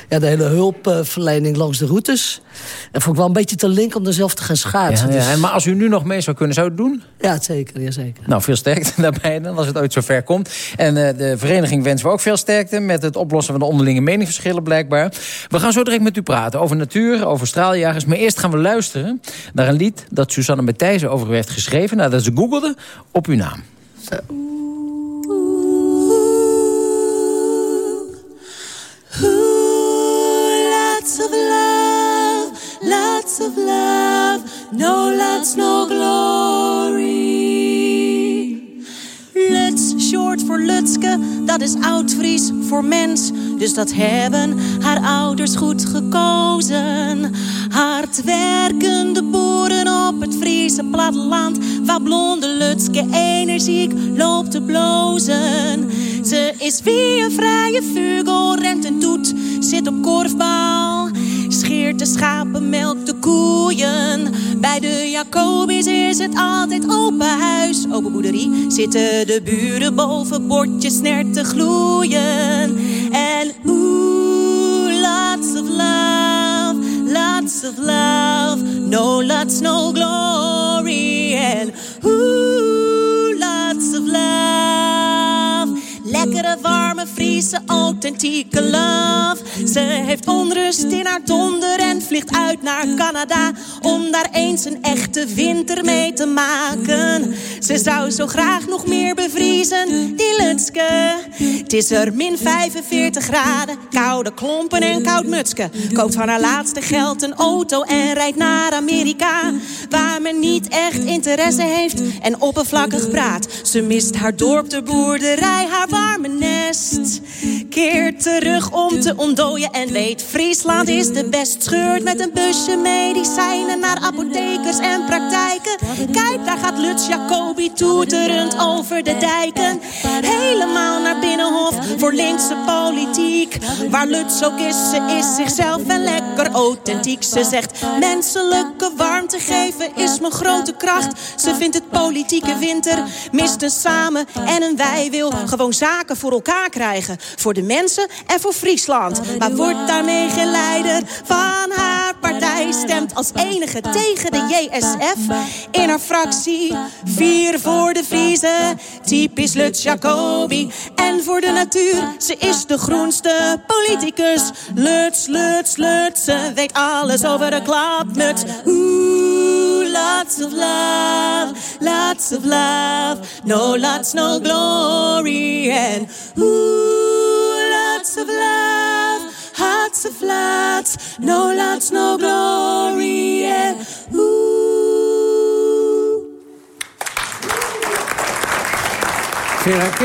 ja, de hele hulpverlening langs de routes. En vond ik wel een beetje te link om er zelf te gaan schaatsen. Ja, ja. Dus... Maar als u nu nog mee zou kunnen, zou u het doen? Ja, zeker. Ja, zeker. Nou, veel sterkte daarbij dan, als het ooit zover komt. En de vereniging wensen we ook veel sterkte... met het oplossen van de onderlinge meningsverschillen blijkbaar. We gaan zo direct met u praten over natuur, over straaljagers... Maar eerst gaan we luisteren naar een lied dat Susanne Matthijssen over heeft geschreven... nadat ze googelde op uw naam. Zo. Who lots of love, lots of love, no lots, no glory. Short voor Lutske, dat is oud-Fries voor mens. Dus dat hebben haar ouders goed gekozen. Hardwerkende boeren op het Friese platteland. Waar blonde Lutske energiek loopt te blozen. Ze is wie een vrije vugel, rent en doet, zit op korfbal. Scheert de schapen, melkt de koeien. Bij de Jacobis is het altijd open huis. Open boerderie zitten de buren boven bordjes ner te gloeien. En oeh, lots of love, lots of love. No lots, no glory. En oeh, Lekkere, warme, Friese, authentieke love. Ze heeft onrust in haar donder en vliegt uit naar Canada... om daar eens een echte winter mee te maken. Ze zou zo graag nog meer bevriezen, die Lutske. Het is er min 45 graden, koude klompen en koud mutske. Koopt van haar laatste geld een auto en rijdt naar Amerika... waar men niet echt interesse heeft en oppervlakkig praat. Ze mist haar dorp, de boerderij, haar warme rest Keert terug om te ontdooien en weet Friesland is de best. Scheurt met een busje medicijnen naar apothekers en praktijken. Kijk, daar gaat Lutz Jacobi toeterend over de dijken. Helemaal naar Binnenhof voor linkse politiek. Waar Lutz ook is, ze is zichzelf en lekker authentiek. Ze zegt, menselijke warmte geven is mijn grote kracht. Ze vindt het politieke winter, mist een samen en een wij wil. Gewoon zaken voor elkaar krijgen. Voor de mensen en voor Friesland. Maar wordt daarmee geen leider van haar partij. Stemt als enige tegen de JSF. In haar fractie vier voor de Friese. Typisch Lutz Jacobi. En voor de natuur, ze is de groenste politicus. Lutz, Lutz, Lutz. Ze weet alles over de klapmuts. Oeh, lots of love, lots of love. No lots, no glory. And ooh, lots of love, lots of lots. No lots, no glory. And ooh. Vera K.,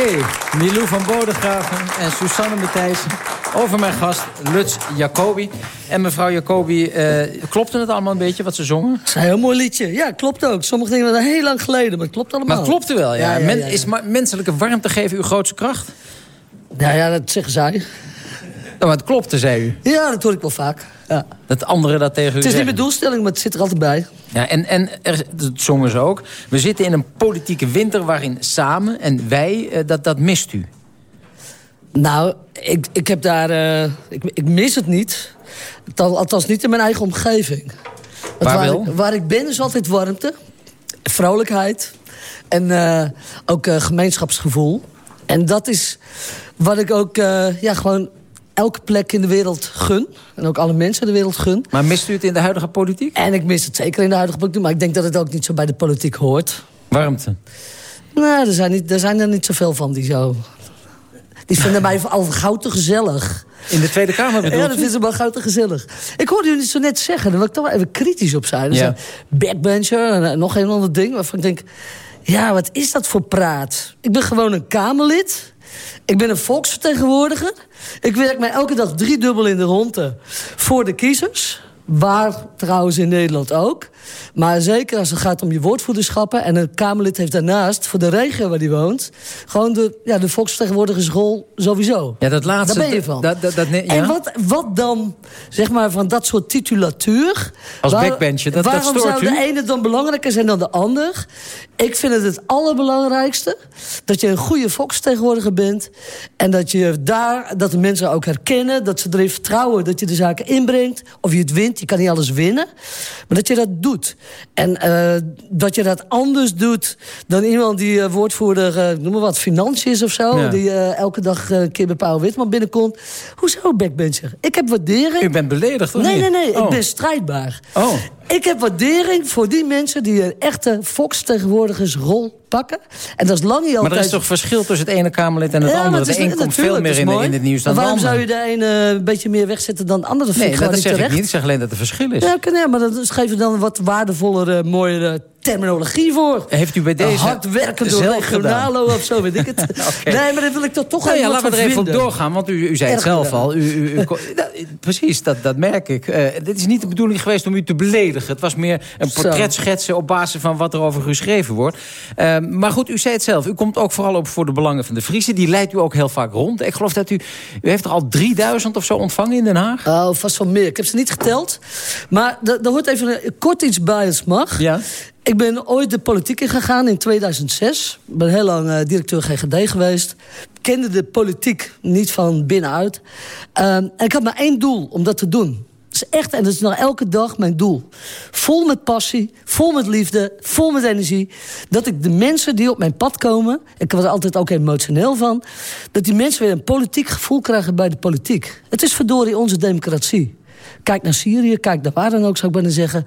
Milou van Bodegraven en Susanne Matthijssen... over mijn gast Lutz Jacobi. En mevrouw Jacobi, eh, klopte het allemaal een beetje wat ze zongen? Dat is een heel mooi liedje. Ja, klopt ook. Sommige dingen waren heel lang geleden, maar het klopt allemaal. Maar het klopte wel, ja. Ja, ja, Men, ja, ja. Is ma- menselijke warmte geven uw grootste kracht? Nou ja, dat zeggen zij. Nou, het klopte, zei u. Ja, dat hoor ik wel vaak. Ja. Dat anderen dat tegen u Het is niet mijn doelstelling, maar het zit er altijd bij. Ja, en, en er, dat zongen ze ook. We zitten in een politieke winter waarin samen en wij, eh, dat, dat mist u. Nou, ik, ik heb daar... eh, ik, ik mis het niet. Althans- niet in mijn eigen omgeving. Waar? Ik, waar ik ben is altijd warmte. Vrolijkheid. En eh, ook gemeenschapsgevoel. En dat is wat ik ook eh, ja, gewoon elke plek in de wereld gun. En ook alle mensen in de wereld gun. Maar mist u het in de huidige politiek? En ik mis het zeker in de huidige politiek. Maar ik denk dat het ook niet zo bij de politiek hoort. Warmte. Nou, er zijn, niet, er zijn er niet zoveel van die zo... Die vinden mij al gauw te gezellig. In de Tweede Kamer bedoelt Ja, dat vinden ze wel gauw te gezellig. Ik hoorde jullie zo net zeggen, daar wil ik toch wel even kritisch op zijn. Dus Ja. backbencher en nog een ander ding waarvan ik denk... Ja, wat is dat voor praat? Ik ben gewoon een Kamerlid. Ik ben een volksvertegenwoordiger. Ik werk mij elke dag driedubbel in de ronde voor de kiezers. Waar trouwens in Nederland ook. Maar zeker als het gaat om je woordvoerderschappen. En een Kamerlid heeft daarnaast, voor de regio waar hij woont... gewoon de, ja, de volksvertegenwoordigersrol sowieso. Ja, dat laatste... Daar ben je van. Dat, dat, dat, ja. En wat, wat dan, zeg maar, van dat soort titulatuur... Als backbencher, dat- dat waarom stoort zou u? de ene dan belangrijker zijn dan de ander? Ik vind het het allerbelangrijkste... dat je een goede volksvertegenwoordiger bent... en dat je daar, dat de mensen ook herkennen... dat ze erin vertrouwen dat je de zaken inbrengt... of je het wint, je kan niet alles winnen... maar dat je dat doet. En eh, dat je dat anders doet dan iemand die eh, woordvoerder... eh, noem maar wat, financiën is of zo... Ja. die elke dag een keer bij Paul Witman binnenkomt. Hoezo backbencher? Ik heb waardering... U bent beledigd, of Nee, niet? nee, nee. Ik Oh. ben strijdbaar. Oh. Ik heb waardering voor die mensen die een echte volksvertegenwoordigersrol pakken. En dat is lang niet altijd... Maar er is toch verschil tussen het ene Kamerlid en het Ja, andere? het is de een komt natuurlijk, veel meer in, in het nieuws dan de waarom zou je de ene een beetje meer wegzetten dan de andere? Dat Nee, dat, zeg ik niet. Ik zeg alleen dat er verschil is. Ja, nee, maar dat geeft dan wat waardevollere, mooiere terminologie voor. Heeft u bij deze Hard werken door regionalo of zo, weet ik het. Nee, maar daar wil ik toch toch Nou ja, laten we er even op doorgaan, want u, u zei het zelf gedaan. al. U, u, u- dat- precies, dat, dat merk ik. Eh, dit is niet de bedoeling geweest om u te beledigen. Het was meer een portret schetsen op basis van wat er over geschreven wordt. Eh, maar goed, u zei het zelf. U komt ook vooral op voor de belangen van de Friese. Die leidt u ook heel vaak rond. Ik geloof dat u... U heeft er al 3000 of zo ontvangen in Den Haag? Oh, vast wel meer. Ik heb ze niet geteld. Maar er hoort even een- kort iets bij als het mag. Ja. Ik ben ooit de politiek ingegaan in 2006. Ik ben heel lang eh, directeur GGD geweest. Kende de politiek niet van binnenuit. Ehm, en ik had maar één doel om dat te doen. Dat is echt, en dat is nog elke dag mijn doel. Vol met passie, vol met liefde, vol met energie. Dat ik de mensen die op mijn pad komen... ik was er altijd ook emotioneel van... dat die mensen weer een politiek gevoel krijgen bij de politiek. Het is verdorie onze democratie. Kijk naar Syrië, kijk naar waar dan ook, zou ik bijna zeggen.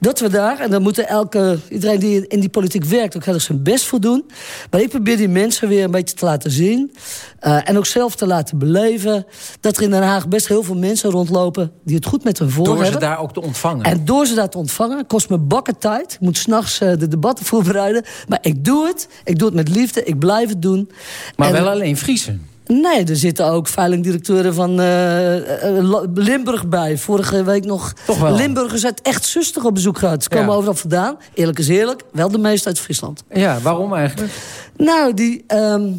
Dat we daar, en dan moet elke, iedereen die in die politiek werkt... ook heel erg zijn best voor doen. Maar ik probeer die mensen weer een beetje te laten zien... eh, en ook zelf te laten beleven... dat er in Den Haag best heel veel mensen rondlopen... die het goed met hun voor Door ze hebben. daar ook te ontvangen. En door ze dat te ontvangen, kost me bakken tijd. Ik moet s'nachts uh, de debatten voorbereiden. Maar ik doe het. Ik doe het met liefde. Ik blijf het doen. Maar En- wel alleen Friesen. Nee, er zitten ook veilingdirecteuren van eh, eh, La- Limburg bij. Vorige week nog? Limburgers uit echt zustig op bezoek gehad. Ze komen Ja. overal vandaan. Eerlijk is eerlijk. Wel de meeste uit Friesland. Ja, waarom eigenlijk? Nou, die ehm,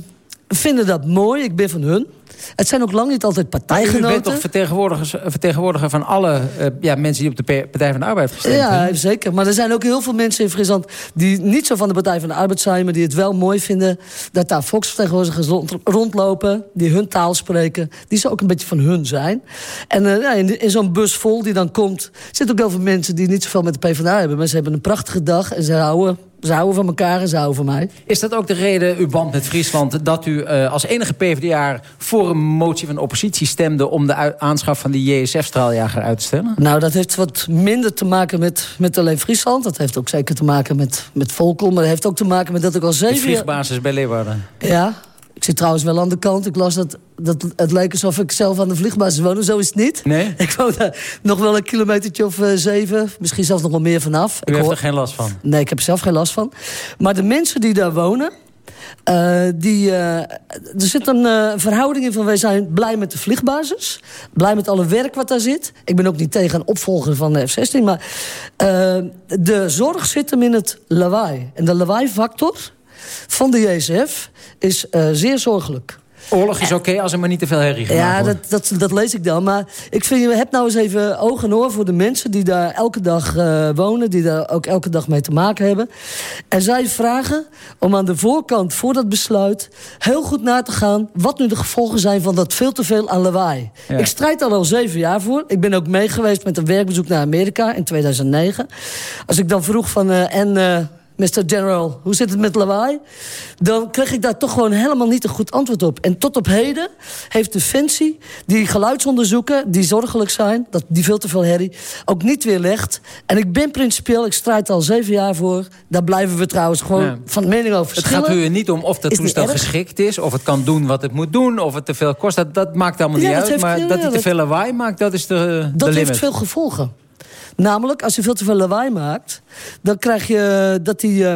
vinden dat mooi. Ik ben van hun. Het zijn ook lang niet altijd U partijgenoten. bent toch vertegenwoordiger, vertegenwoordiger van alle eh, ja, mensen die op de Partij van de Arbeid gestemd Ja, zeker. Maar er zijn ook heel veel mensen in Friesland... die niet zo van de Partij van de Arbeid zijn... maar die het wel mooi vinden dat daar volksvertegenwoordigers rond- rondlopen... die hun taal spreken, die ze ook een beetje van hun zijn. En eh, ja, in, in zo'n bus vol die dan komt... zitten ook heel veel mensen die niet zoveel met de PvdA hebben... maar ze hebben een prachtige dag en ze houden, ze houden van elkaar en ze houden van mij. Is dat ook de reden, uw band met Friesland... dat u eh, als enige PvdA voor een motie van de oppositie stemde... om de aanschaf van die JSF-straaljager uit te stellen? Nou, dat heeft wat minder te maken met, met alleen Friesland. Dat heeft ook zeker te maken met, met Volkel. Maar dat heeft ook te maken met dat ik al De zeven jaar... vliegbasis bij Leeuwarden. Ja, ik zit trouwens wel aan de kant. Ik las dat, dat het leek alsof ik zelf aan de vliegbasis woonde. Zo is het niet. Nee? Ik woon daar nog wel een kilometertje of eh, zeven. Misschien zelfs nog wel meer vanaf. U Ik heeft hoor- er geen last van? Nee, ik heb er zelf geen last van. Maar de mensen die daar wonen... eh, die, eh, er zit een verhouding in van... wij zijn blij met de vliegbasis. Blij met alle werk wat daar zit. Ik ben ook niet tegen een opvolger van de F-16. Maar de zorg zit hem in het lawaai. En de lawaai-factor van de JSF is eh, zeer zorgelijk. Oorlog is oké als er maar niet te veel herrie gemaakt ja, wordt. dat, dat, dat lees ik dan. Maar ik vind, je hebt nou eens even oog en oor voor de mensen... die daar elke dag uh, wonen, die daar ook elke dag mee te maken hebben. En zij vragen om aan de voorkant, voor dat besluit... heel goed na te gaan wat nu de gevolgen zijn van dat veel te veel aan lawaai. Ja. Ik strijd daar al zeven jaar voor. Ik ben ook mee geweest met een werkbezoek naar Amerika in 2009. Als ik dan vroeg van... Uh, en uh, Mr. General, hoe zit het met lawaai? Dan kreeg ik daar toch gewoon helemaal niet een goed antwoord op. En tot op heden heeft Defensie die geluidsonderzoeken... die zorgelijk zijn, dat die veel te veel herrie, ook niet weerlegd. En ik ben principieel, ik strijd al zeven jaar voor... daar blijven we trouwens gewoon ja. van mening over verschillen. Het gaat u er niet om of dat toestel geschikt is... of het kan doen wat het moet doen, of het te veel kost. Dat, dat maakt allemaal ja, niet uit, heeft, maar ja, dat hij te veel lawaai maakt... dat is de, dat de heeft veel gevolgen. Namelijk, als je veel te veel lawaai maakt... dan krijg je dat hij uh,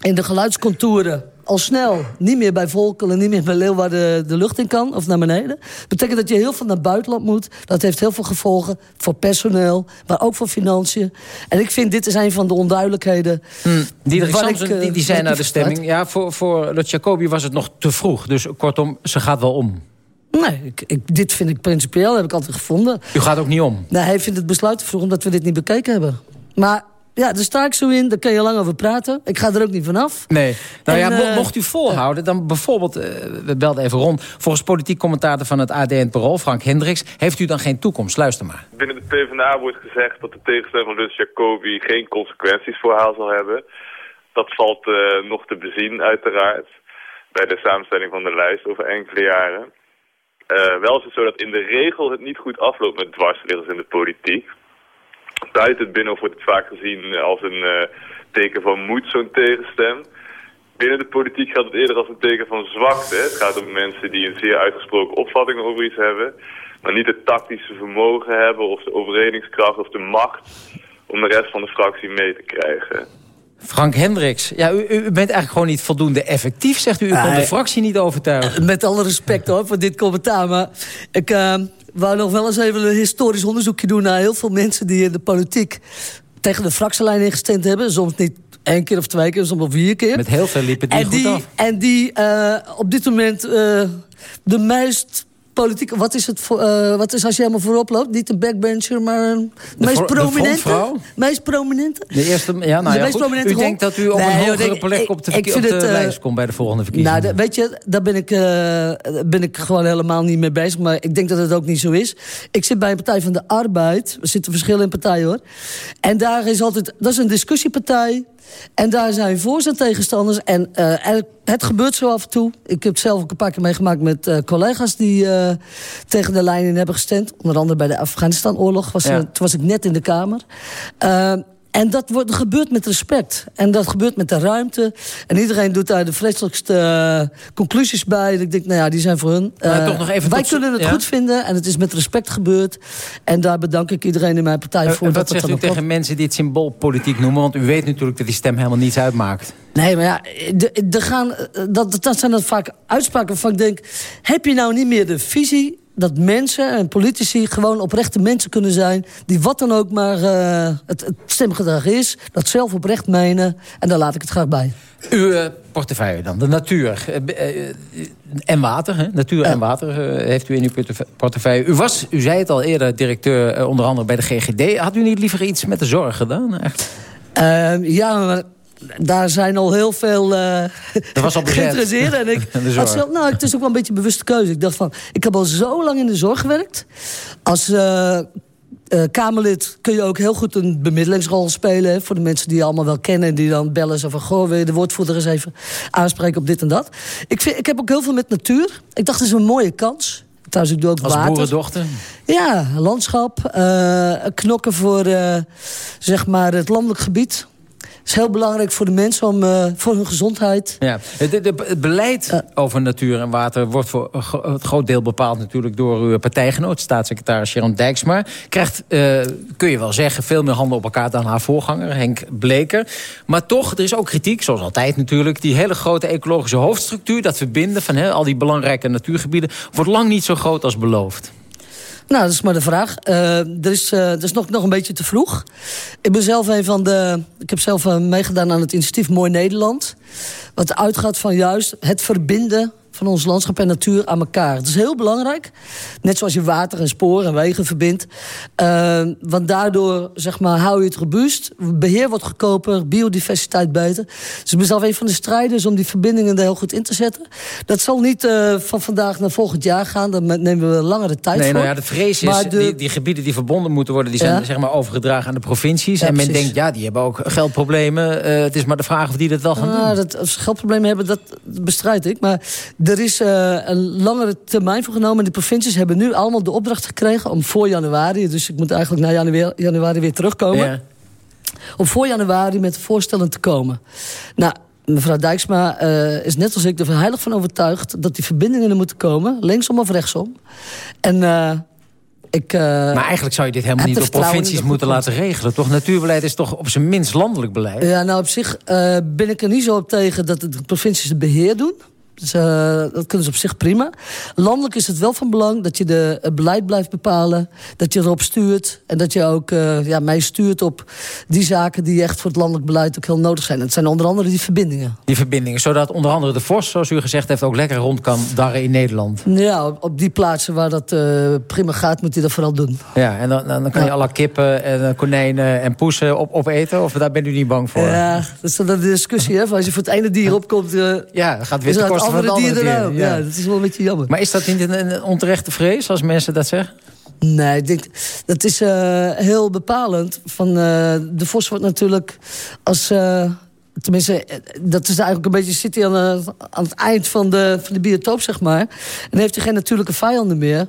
in de geluidscontouren al snel niet meer bij Volkelen, niet meer bij Leeuwarden de lucht in kan of naar beneden. Dat betekent dat je heel veel naar het buitenland moet. Dat heeft heel veel gevolgen voor personeel, maar ook voor financiën. En ik vind dit is een van de onduidelijkheden. Hmm. Diederik Samson, ik, uh, die, die zei naar de stemming... ja, voor, voor Lot Jacobi was het nog te vroeg. Dus kortom, ze gaat wel om. Nee, ik, ik, dit vind ik principieel, heb ik altijd gevonden. U gaat ook niet om? Nee, hij vindt het besluit te vroeg omdat we dit niet bekeken hebben. Maar ja, daar sta ik zo in, daar kan je lang over praten. Ik ga er ook niet vanaf. Nee, nou En, ja, eh, mocht u volhouden, dan bijvoorbeeld... Uh, we belden even rond, volgens politiek commentator van het AD en het Parool... Frank Hendricks, heeft u dan geen toekomst? Luister maar. Binnen de PvdA wordt gezegd dat de tegenstelling van Lutz Jacobi... geen consequenties voor haar zal hebben. Dat valt uh, nog te bezien, uiteraard. Bij de samenstelling van de lijst over enkele jaren. Uh, wel is het zo dat in de regel het niet goed afloopt met dwarsliggers in de politiek. Buiten het binnenhof wordt het vaak gezien als een uh, teken van moed, zo'n tegenstem. Binnen de politiek gaat het eerder als een teken van zwakte. Het gaat om mensen die een zeer uitgesproken opvatting over iets hebben... maar niet het tactische vermogen hebben of de overredingskracht of de macht... om de rest van de fractie mee te krijgen. Frank Hendricks, ja, u, u, bent eigenlijk gewoon niet voldoende effectief, zegt u. U kon de fractie niet overtuigen. Met alle respect hoor, voor dit commentaar. Maar ik uh, wou nog wel eens even een historisch onderzoekje doen... naar heel veel mensen die in de politiek tegen de fractielijn ingestemd hebben. Soms niet één keer of twee keer, soms wel vier keer. Met heel veel liep het niet en die, goed af. En die uh, op dit moment uh, de meest politiek. Wat is het voor, uh, wat is als je helemaal voorop loopt? Niet een backbencher, maar een de meest prominente. meest prominente. De eerste, ja, nou de ja, meest goed. prominente U denkt dat u op nee, een hogere denk, plek op de, ik, ik op de het, uh, lijst komt bij de volgende verkiezingen. Nou, weet je, daar ben ik, uh, ben ik gewoon helemaal niet mee bezig. Maar ik denk dat het ook niet zo is. Ik zit bij een Partij van de Arbeid. Er zitten verschillen in partijen hoor. En daar is altijd, dat is een discussiepartij. En daar zijn voor- en tegenstanders. En uh, het gebeurt zo af en toe. Ik heb het zelf ook een paar keer meegemaakt met uh, collega's... die uh, tegen de lijn in hebben gestemd. Onder andere bij de Afghanistan-oorlog. Was, ja. Toen was ik net in de Kamer. En dat wordt, gebeurt met respect. En dat gebeurt met de ruimte. En iedereen doet daar de vreselijkste uh, conclusies bij. En ik denk, nou ja, die zijn voor hun. Uh, toch nog even wij tot... kunnen het ja? goed vinden. En het is met respect gebeurd. En daar bedank ik iedereen in mijn partij voor. En dat wat zegt het u tegen mensen die het symboolpolitiek noemen? Want u weet natuurlijk dat die stem helemaal niets uitmaakt. Nee, maar ja, de, de gaan, dat, dat zijn dan vaak uitspraken waarvan ik denk... heb je nou niet meer de visie dat mensen en politici gewoon oprechte mensen kunnen zijn... die wat dan ook maar uh, het, het, stemgedrag is, dat zelf oprecht menen... en daar laat ik het graag bij. Uw uh, portefeuille dan, de natuur uh, en water. Hè? Natuur en water heeft u in uw portefeuille. U was, u zei het al eerder, directeur onder andere bij de GGD. Had u niet liever iets met de zorg gedaan? Echt? ja, maar daar zijn al heel veel uh, dat was al geïnteresseerd. En ik had zelf, nou, het is ook wel een beetje een bewuste keuze. Ik dacht van, ik heb al zo lang in de zorg gewerkt. Als uh, uh, Kamerlid kun je ook heel goed een bemiddelingsrol spelen... Hè, voor de mensen die je allemaal wel kennen... en die dan bellen zo van... goh, wil je de woordvoerder eens even aanspreken op dit en dat. Ik, vind, ik heb ook heel veel met natuur. Ik dacht, het is een mooie kans... Trouwens, ik doe ook Als water. boerendochter? Ja, landschap. Knokken voor zeg maar het landelijk gebied. Is heel belangrijk voor de mensen, om, uh, voor hun gezondheid. Ja. Het, het, het beleid uh, over natuur en water wordt voor het groot deel bepaald natuurlijk door uw partijgenoot, staatssecretaris Sharon Dijksma. Krijgt, uh, kun je wel zeggen, veel meer handen op elkaar dan haar voorganger, Henk Bleker. Maar toch, er is ook kritiek, zoals altijd natuurlijk. Die hele grote ecologische hoofdstructuur, dat verbinden van he, al die belangrijke natuurgebieden, wordt lang niet zo groot als beloofd. Nou, dat is maar de vraag. Uh, er is, uh, er is nog, nog een beetje te vroeg. Ik ben zelf een van de... Ik heb zelf uh, meegedaan aan het initiatief Mooi Nederland. Wat uitgaat van juist het verbinden van ons landschap en natuur aan elkaar. Het is heel belangrijk. Net zoals je water en sporen en wegen verbindt. Uh, want daardoor zeg maar, hou je het robuust. Beheer wordt goedkoper, biodiversiteit beter. Dus ik ben zelf een van de strijders om die verbindingen er heel goed in te zetten. Dat zal niet uh, van vandaag naar volgend jaar gaan. Daar nemen we langere tijd nee, voor. Nou ja, de vrees is, de... die, die, gebieden die verbonden moeten worden... die zijn ja? zeg maar overgedragen aan de provincies. Ja, en men precies. denkt, ja, die hebben ook geldproblemen. Uh, het is maar de vraag of die dat wel gaan ah, doen. Dat, als ze geldproblemen hebben, dat bestrijd ik. Maar er is uh, een langere termijn voor genomen. De provincies hebben nu allemaal de opdracht gekregen om voor januari... dus ik moet eigenlijk na januari, januari weer terugkomen... Ja. om voor januari met voorstellen te komen. Nou, mevrouw Dijksma uh, is net als ik er heilig van overtuigd... dat die verbindingen er moeten komen, linksom of rechtsom. En... Uh, ik, uh, maar eigenlijk zou je dit helemaal niet door provincies moeten laten regelen. Toch? Natuurbeleid is toch op zijn minst landelijk beleid? Ja, nou op zich uh, ben ik er niet zo op tegen dat de provincies het beheer doen. Uh, dat kunnen ze op zich prima. Landelijk is het wel van belang dat je de, het beleid blijft bepalen. Dat je erop stuurt. En dat je ook uh, ja, mij stuurt op die zaken die echt voor het landelijk beleid ook heel nodig zijn. En het zijn onder andere die verbindingen. Die verbindingen, zodat onder andere de Vos, zoals u gezegd heeft... ook lekker rond kan darren in Nederland. Ja, op, op die plaatsen waar dat uh, prima gaat, moet hij dat vooral doen. Ja, en dan, dan kan je alle kippen en konijnen en poesen op, opeten? Of daar bent u niet bang voor? Ja, dat is dan de discussie. Hè? Als je voor het ene dier opkomt... ja, gaat weer andere dieren ook. Ja. ja, dat is wel een beetje jammer. Maar is dat niet een onterechte vrees als mensen dat zeggen? Nee, ik denk, dat is uh, heel bepalend. Van, uh, de vos wordt natuurlijk als... Uh, tenminste, dat is eigenlijk een beetje... zit hij aan, aan het eind van de, van de biotoop, zeg maar. En heeft hij geen natuurlijke vijanden meer.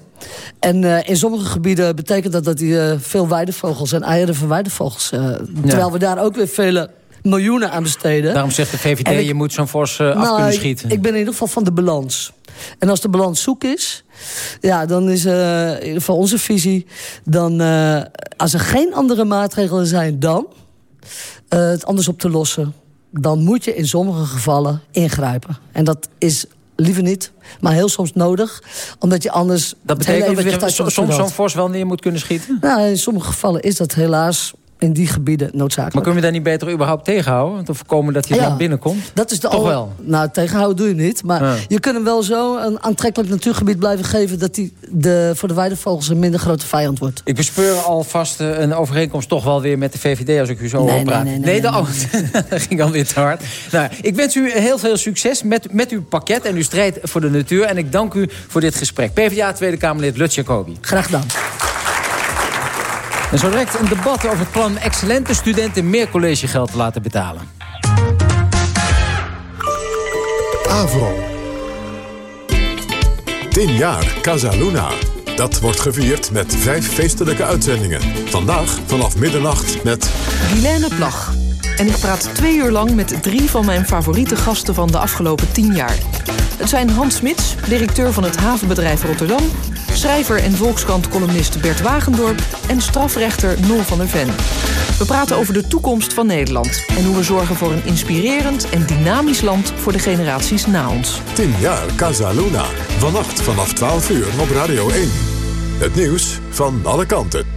En in sommige gebieden betekent dat dat hij veel weidevogels... en eieren van weidevogels... terwijl ja. we daar ook weer vele miljoenen aan besteden. Daarom zegt de VVD, ik, je moet zo'n fors uh, af nou, kunnen schieten. Ik, ik ben in ieder geval van de balans. En als de balans zoek is, ja, dan is uh, in ieder geval onze visie... dan uh, als er geen andere maatregelen zijn dan het anders op te lossen... dan moet je in sommige gevallen ingrijpen. En dat is liever niet, maar heel soms nodig. Omdat je anders... Dat betekent dat je soms zo'n fors wel neer moet kunnen schieten? Nou, in sommige gevallen is dat helaas in die gebieden noodzakelijk. Maar kunnen we daar niet beter überhaupt tegenhouden? Om te voorkomen dat hij ja, binnenkomt? Dat is de Toch wel? Nou, tegenhouden doe je niet. Maar ja. je kunt hem wel zo een aantrekkelijk natuurgebied blijven geven... dat hij de, voor de weidevogels een minder grote vijand wordt. Ik bespeur alvast een overeenkomst toch wel weer met de VVD... als ik u zo nee. Nee, nee, nee, nee, dat ging alweer te hard. Nou, ik wens u heel veel succes met, met uw pakket en uw strijd voor de natuur. En ik dank u voor dit gesprek. PvdA Tweede Kamerlid Lutz Jacobi. Graag gedaan. En zo direct een debat over het plan excellente studenten meer collegegeld te laten betalen. Avro. 10 jaar Casaluna. Dat wordt gevierd met vijf feestelijke uitzendingen. Vandaag vanaf middernacht met... Guilaine Plag. En ik praat twee uur lang met drie van mijn favoriete gasten van de afgelopen tien jaar. Het zijn Hans Smits, directeur van het havenbedrijf Rotterdam... schrijver en Volkskrant-columnist Bert Wagendorp... en strafrechter Nol van der Ven. We praten over de toekomst van Nederland... en hoe we zorgen voor een inspirerend en dynamisch land... voor de generaties na ons. 10 jaar Casa Luna. Vannacht vanaf 12 uur op Radio 1. Het nieuws van alle kanten.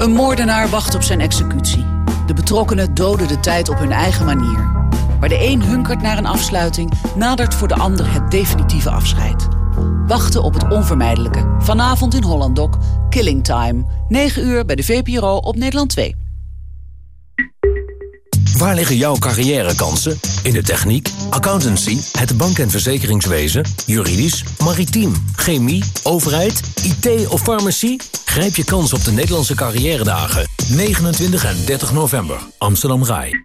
Een moordenaar wacht op zijn executie. De betrokkenen doden de tijd op hun eigen manier. Waar de een hunkert naar een afsluiting, nadert voor de ander het definitieve afscheid. Wachten op het onvermijdelijke. Vanavond in Hollandok, Killing Time. 9 uur bij de VPRO op Nederland 2. Waar liggen jouw carrièrekansen? In de techniek, accountancy, het bank- en verzekeringswezen, juridisch, maritiem, chemie, overheid, IT of farmacie? Grijp je kans op de Nederlandse carrière dagen. 29 en 30 november, Amsterdam Rai.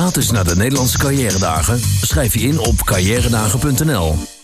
Gratis naar de Nederlandse carrière dagen? Schrijf je in op carrièredagen.nl.